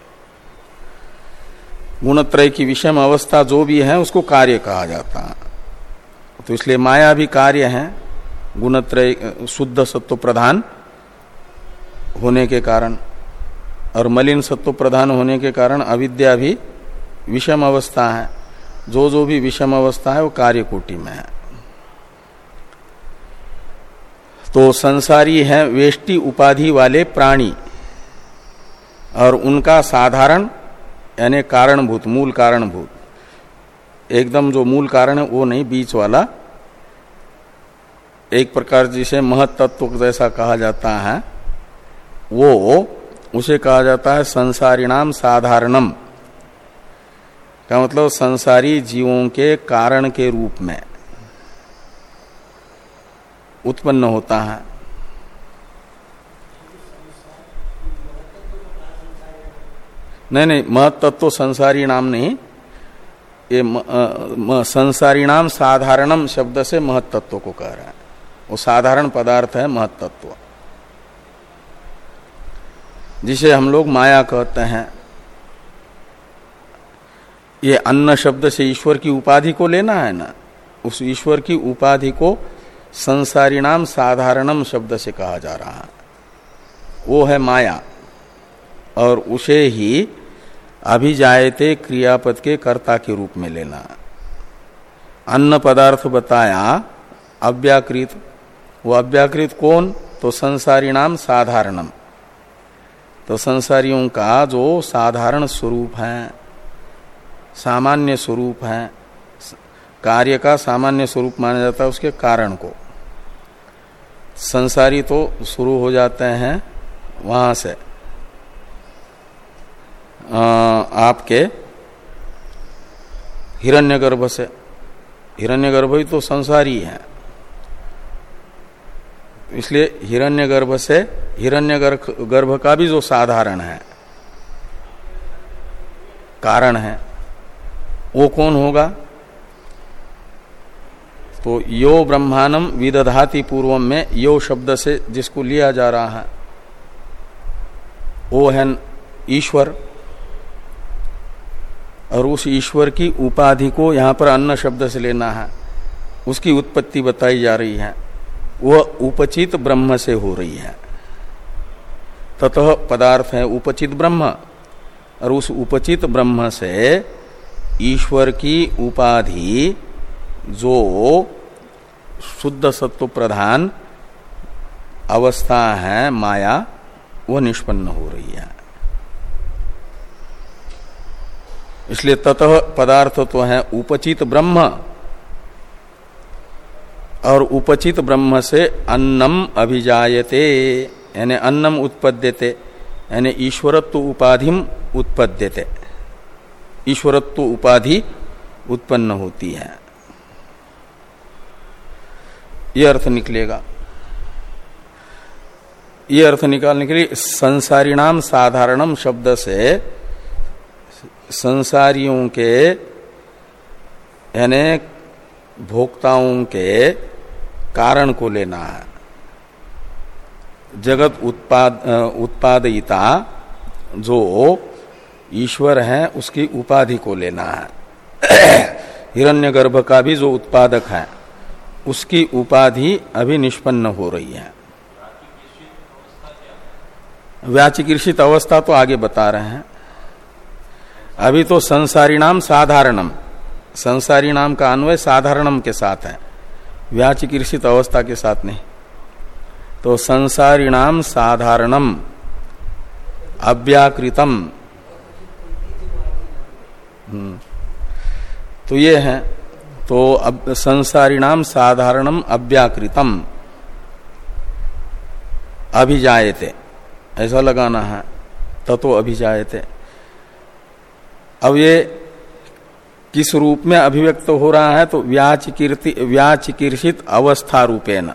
गुणत्रय की विषम अवस्था जो भी है, उसको कार्य कहा जाता है। तो इसलिए माया भी कार्य है, गुणत्रय, शुद्ध सत्व प्रधान होने के कारण, और मलिन सत्व प्रधान होने के कारण अविद्या भी विषम अवस्था है। जो जो भी विषम अवस्था है, वो कार्य कोटि में है। तो संसारी है वेष्टि उपाधि वाले प्राणी और उनका साधारण, यानी कारणभूत, मूल कारणभूत। एकदम जो मूल कारण है, वो नहीं, बीच वाला। एक प्रकार जिसे महत्त्व जैसा कहा जाता है, वो, उसे कहा जाता है संसारिणाम साधारणम। का मतलब संसारी जीवों के कारण के रूप में उत्पन्न होता है। नहीं नहीं, महत्त्व संसारी नाम नहीं। ये संसारी नाम साधारणम शब्द से महत्त्व को कह रहा है। वो साधारण पदार्थ है महत्त्व। जिसे हम लोग माया कहते हैं। ये अन्न शब्द से ईश्वर की उपाधि को लेना है ना, उस ईश्वर की उपाधि को संसारी नाम साधारणम शब्द से कहा जा रहा है। वो है माया, और उसे ही अभिजायते क्रियापद के कर्ता के रूप में लेना अन्न पदार्थ बताया, अव्याकृत, वो अव्याकृत कौन? तो संसारी नाम साधारणम। तो संसारियों का जो साधारण स्वरूप है सामान्य स्वरूप है। कार्य का सामान्य स्वरूप माना जाता है उसके कारण को। संसारी तो शुरू हो जाते हैं वहाँ से। आपके हिरण्यगर्भ से। हिरण्यगर्भ ही तो संसारी है। इसलिए हिरण्यगर्भ से हिरण्यगर्भ, गर्भ का भी जो साधारण है, कारण है वो कौन होगा? तो यो ब्रह्मांडम विदधाति पूर्वम में यो शब्द से जिसको लिया जा रहा है, वो है ईश्वर। और उस ईश्वर की उपाधि को यहाँ पर अन्न शब्द से लेना है। उसकी उत्पत्ति बताई जा रही है। वह उपचित ब्रह्म से हो रही है। ततः पदार्थ है उपचित ब्रह्म। और उस उपचित ब्रह्म से ईश्वर की उपाधि जो शुद्ध सत्व प्रधान अवस्था है, माया वह निष्पन्न हो रही है। इसलिए ततः पदार्थ तो है उपचित ब्रह्म। और उपचित ब्रह्म से अन्नम अभिजायते, यानी अन्नम उत्पद्यते, यानी ईश्वरत्व उपाधि उत्पद्यते। ईश्वरत्व उपाधि उत्पन्न होती है। यह अर्थ निकलेगा। ये अर्थ निकालने के लिए संसारी नाम साधारणम शब्द से संसारियों के, यानी भोक्ताओं के कारण को लेना है। जगत उत्पाद उत्पादयिता जो ईश्वर है, उसकी उपाधि को लेना है। हिरण्यगर्भ का भी जो उत्पादक है, उसकी उपाधि अभी निष्पन्न हो रही है। व्याचिकृषित अवस्था तो आगे बता रहे हैं। अभी तो संसारी नाम साधारणम संसारी नाम का अन्वय साधारणम के साथ है। व्याचिकृषित अवस्था के साथ नहीं। तो संसारिणाम साधारणम, अव्याकृतम। तो ये है तो अब संसारिणाम साधारणम अव्याकृतम। अभिजायते, ऐसा लगाना है ततो अभिजायते। अब ये किस रूप में अभिव्यक्त हो रहा है तो व्याचिकीर्ति, व्याचिकीर्षित अवस्था रूपेण।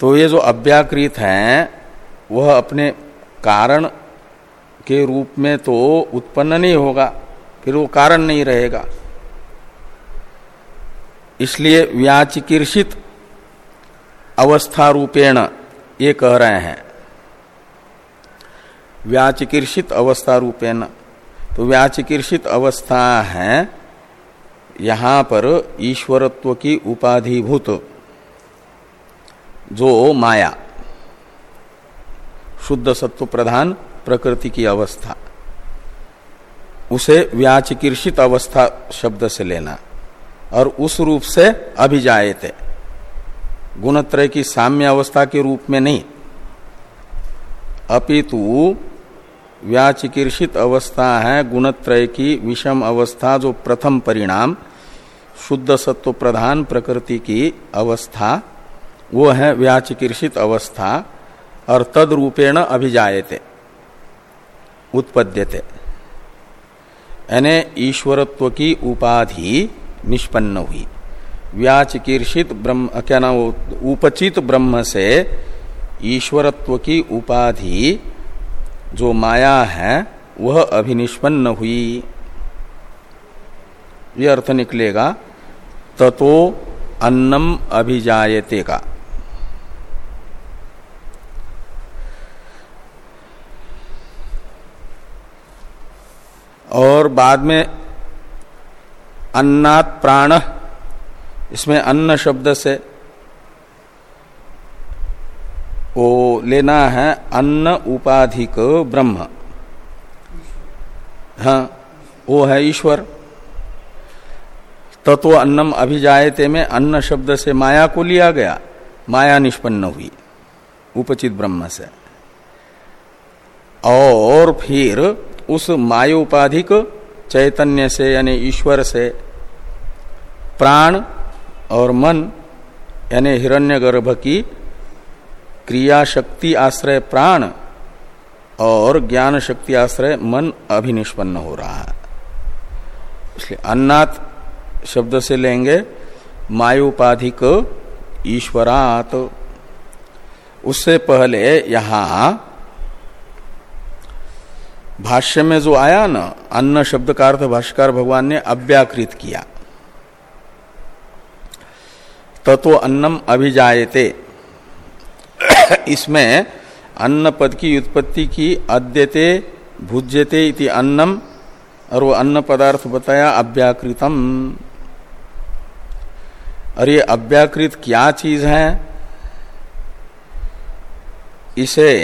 तो ये जो अव्याकृत है, वह अपने कारण के रूप में तो उत्पन्न नहीं होगा, फिर वो कारण नहीं रहेगा। इसलिए व्याचिकीर्षित अवस्था रूपेण ये कह रहे हैं। व्याचिकीर्षित अवस्था रूपेण तो व्याचिकीर्षित अवस्था है, यहाँ पर ईश्वरत्व की उपाधिभूत, जो माया, शुद्ध सत्व प्रधान प्रकृति की अवस्था। उसे व्याचिकीर्षित अवस्था शब्द से लेना और उस रूप से अभिजायते। गुणत्रय की साम्य अवस्था के रूप में नहीं। अपितु व्याचिकीर्षित अवस्था है गुणत्रय की विषम अवस्था जो प्रथम परिणाम, शुद्ध सत्व प्रधान प्रकृति की अवस्था, वो है व्याचिकीर्षित अवस्था और तद रूपेण अभिजायते। उत्पद्यते। यानी ईश्वरत्व की उपाधि निष्पन्न हुई। व्याचिकीर्षित ब्रह्म क्या नाम उपचित ब्रह्म से ईश्वरत्व की उपाधि जो माया है, वह अभिनिष्पन्न हुई। ये अर्थ निकलेगा, ततो अन्नम अभिजायते का और बाद में अन्नात प्राण, इसमें अन्न शब्द से वो लेना है अन्न उपाधिक ब्रह्म। हाँ वो है ईश्वर। तत्व अन्नम अभिजायते में अन्न शब्द से माया को लिया गया। माया निष्पन्न हुई, उपचित ब्रह्म से। और फिर उस मायोपाधिक चैतन्य से, यानी ईश्वर से प्राण और मन, यानी हिरण्यगर्भ की क्रिया शक्ति आश्रय प्राण और ज्ञान शक्ति आश्रय मन अभिनिष्पन्न हो रहा है। इसलिए अन्नात शब्द से लेंगे, मायोपाधिक ईश्वरात। उससे पहले यहाँ भाष्य में जो आया ना, अन्न शब्द का अर्थ भाष्कर भगवान ने अव्याकृत किया। तत्व अन्नम अभिजायते। इसमें अन्न पद की उत्पत्ति की अद्यते, भुज्यते इति अन्नम, और वो अन्न पदार्थ बताया अव्याकृतम। और ये अव्याकृत क्या चीज़ है? इसे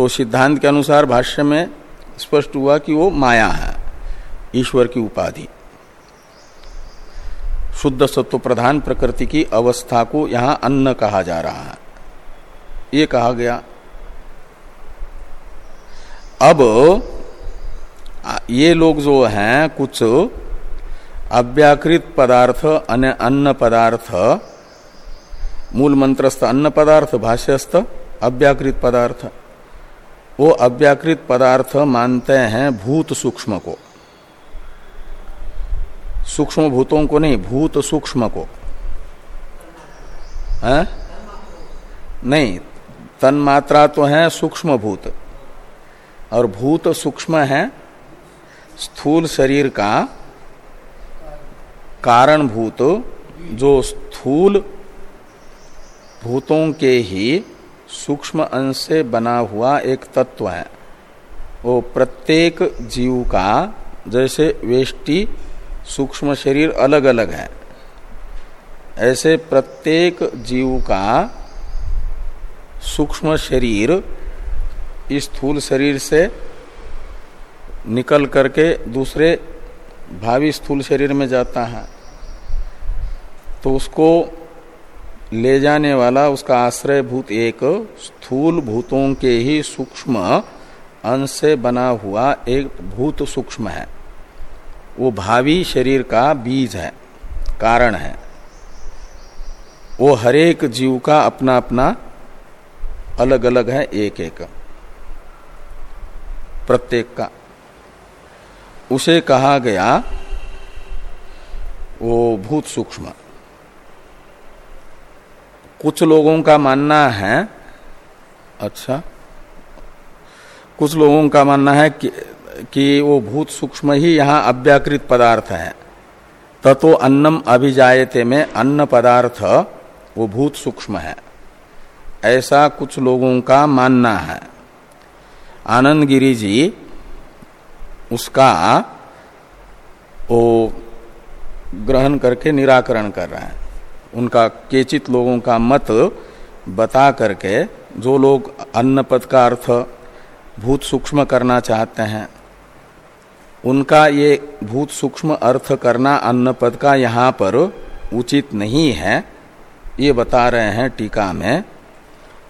तो सिद्धांत के अनुसार भाष्य में स्पष्ट हुआ कि वो माया है, ईश्वर की उपाधि। शुद्ध सत्व प्रधान प्रकृति की अवस्था को यहाँ अन्न कहा जा रहा है। ये कहा गया। अब ये लोग जो हैं, कुछ अव्याकृत पदार्थ अन्न पदार्थ, मूल मंत्रस्थ, अन्न पदार्थ, भाष्यस्थ, अव्याकृत पदार्थ। वो अव्याकृत पदार्थ मानते हैं भूत सूक्ष्म को। सूक्ष्म भूतों को नहीं, भूत सूक्ष्म को। है? नहीं तन मात्रा तो है सूक्ष्म भूत। और भूत सूक्ष्म है स्थूल शरीर का कारण भूत, जो स्थूल भूतों के ही सूक्ष्म अंश से बना हुआ एक तत्व है। वो प्रत्येक जीव का, जैसे वेष्टि, सूक्ष्म शरीर अलग अलग है। ऐसे प्रत्येक जीव का सूक्ष्म शरीर इस स्थूल शरीर से निकल करके दूसरे भावी स्थूल शरीर में जाता है। तो उसको ले जाने वाला उसका आश्रय भूत एक स्थूल भूतों के ही सूक्ष्म अंश से बना हुआ एक भूत सूक्ष्म है। वो भावी शरीर का बीज है, कारण है। वो हरेक जीव का अपना अपना अलग अलग है एक एक प्रत्येक का। उसे कहा गया वो भूत सूक्ष्म। कुछ लोगों का मानना है अच्छा कुछ लोगों का मानना है कि, कि वो भूत सूक्ष्म ही यहाँ अव्याकृत पदार्थ है। ततो अन्नम अभिजायते में अन्न पदार्थ वो भूत सूक्ष्म है। ऐसा कुछ लोगों का मानना है। आनंद गिरी जी उसका वो ग्रहण करके निराकरण कर रहे हैं। उनका केचित लोगों का मत बता करके जो लोग अन्न पद का अर्थ भूत सूक्ष्म करना चाहते हैं, उनका ये भूत सूक्ष्म अर्थ करना अन्न पद का यहाँ पर उचित नहीं है, ये बता रहे हैं टीका में।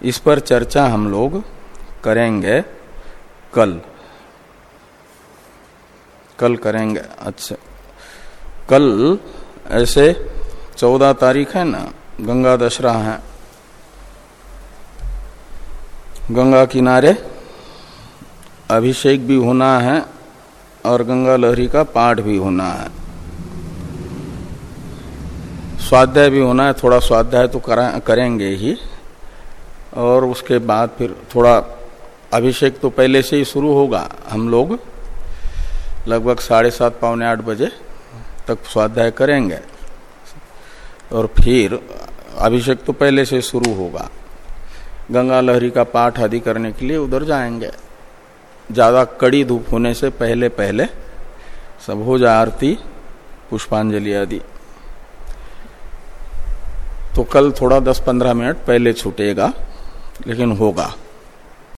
इस पर चर्चा हम लोग करेंगे कल। कल करेंगे अच्छा। कल ऐसे चौदह तारीख है ना, गंगा दशरा है। गंगा किनारे अभिषेक भी होना है और गंगा लहरी का पाठ भी होना है। स्वाध्याय भी होना है, थोड़ा स्वाध्याय तो करेंगे ही। और उसके बाद फिर थोड़ा अभिषेक तो पहले से ही शुरू होगा हम लोग। लगभग साढ़े सात, पौने आठ बजे तक स्वाध्याय करेंगे। और फिर अभिषेक तो पहले से शुरू होगा। गंगा लहरी का पाठ आदि करने के लिए उधर जाएँगे। ज़्यादा कड़ी धूप होने से पहले पहले सब हो जाए आरती, पुष्पांजलि आदि। तो कल थोड़ा 10-15 मिनट पहले छूटेगा, लेकिन होगा।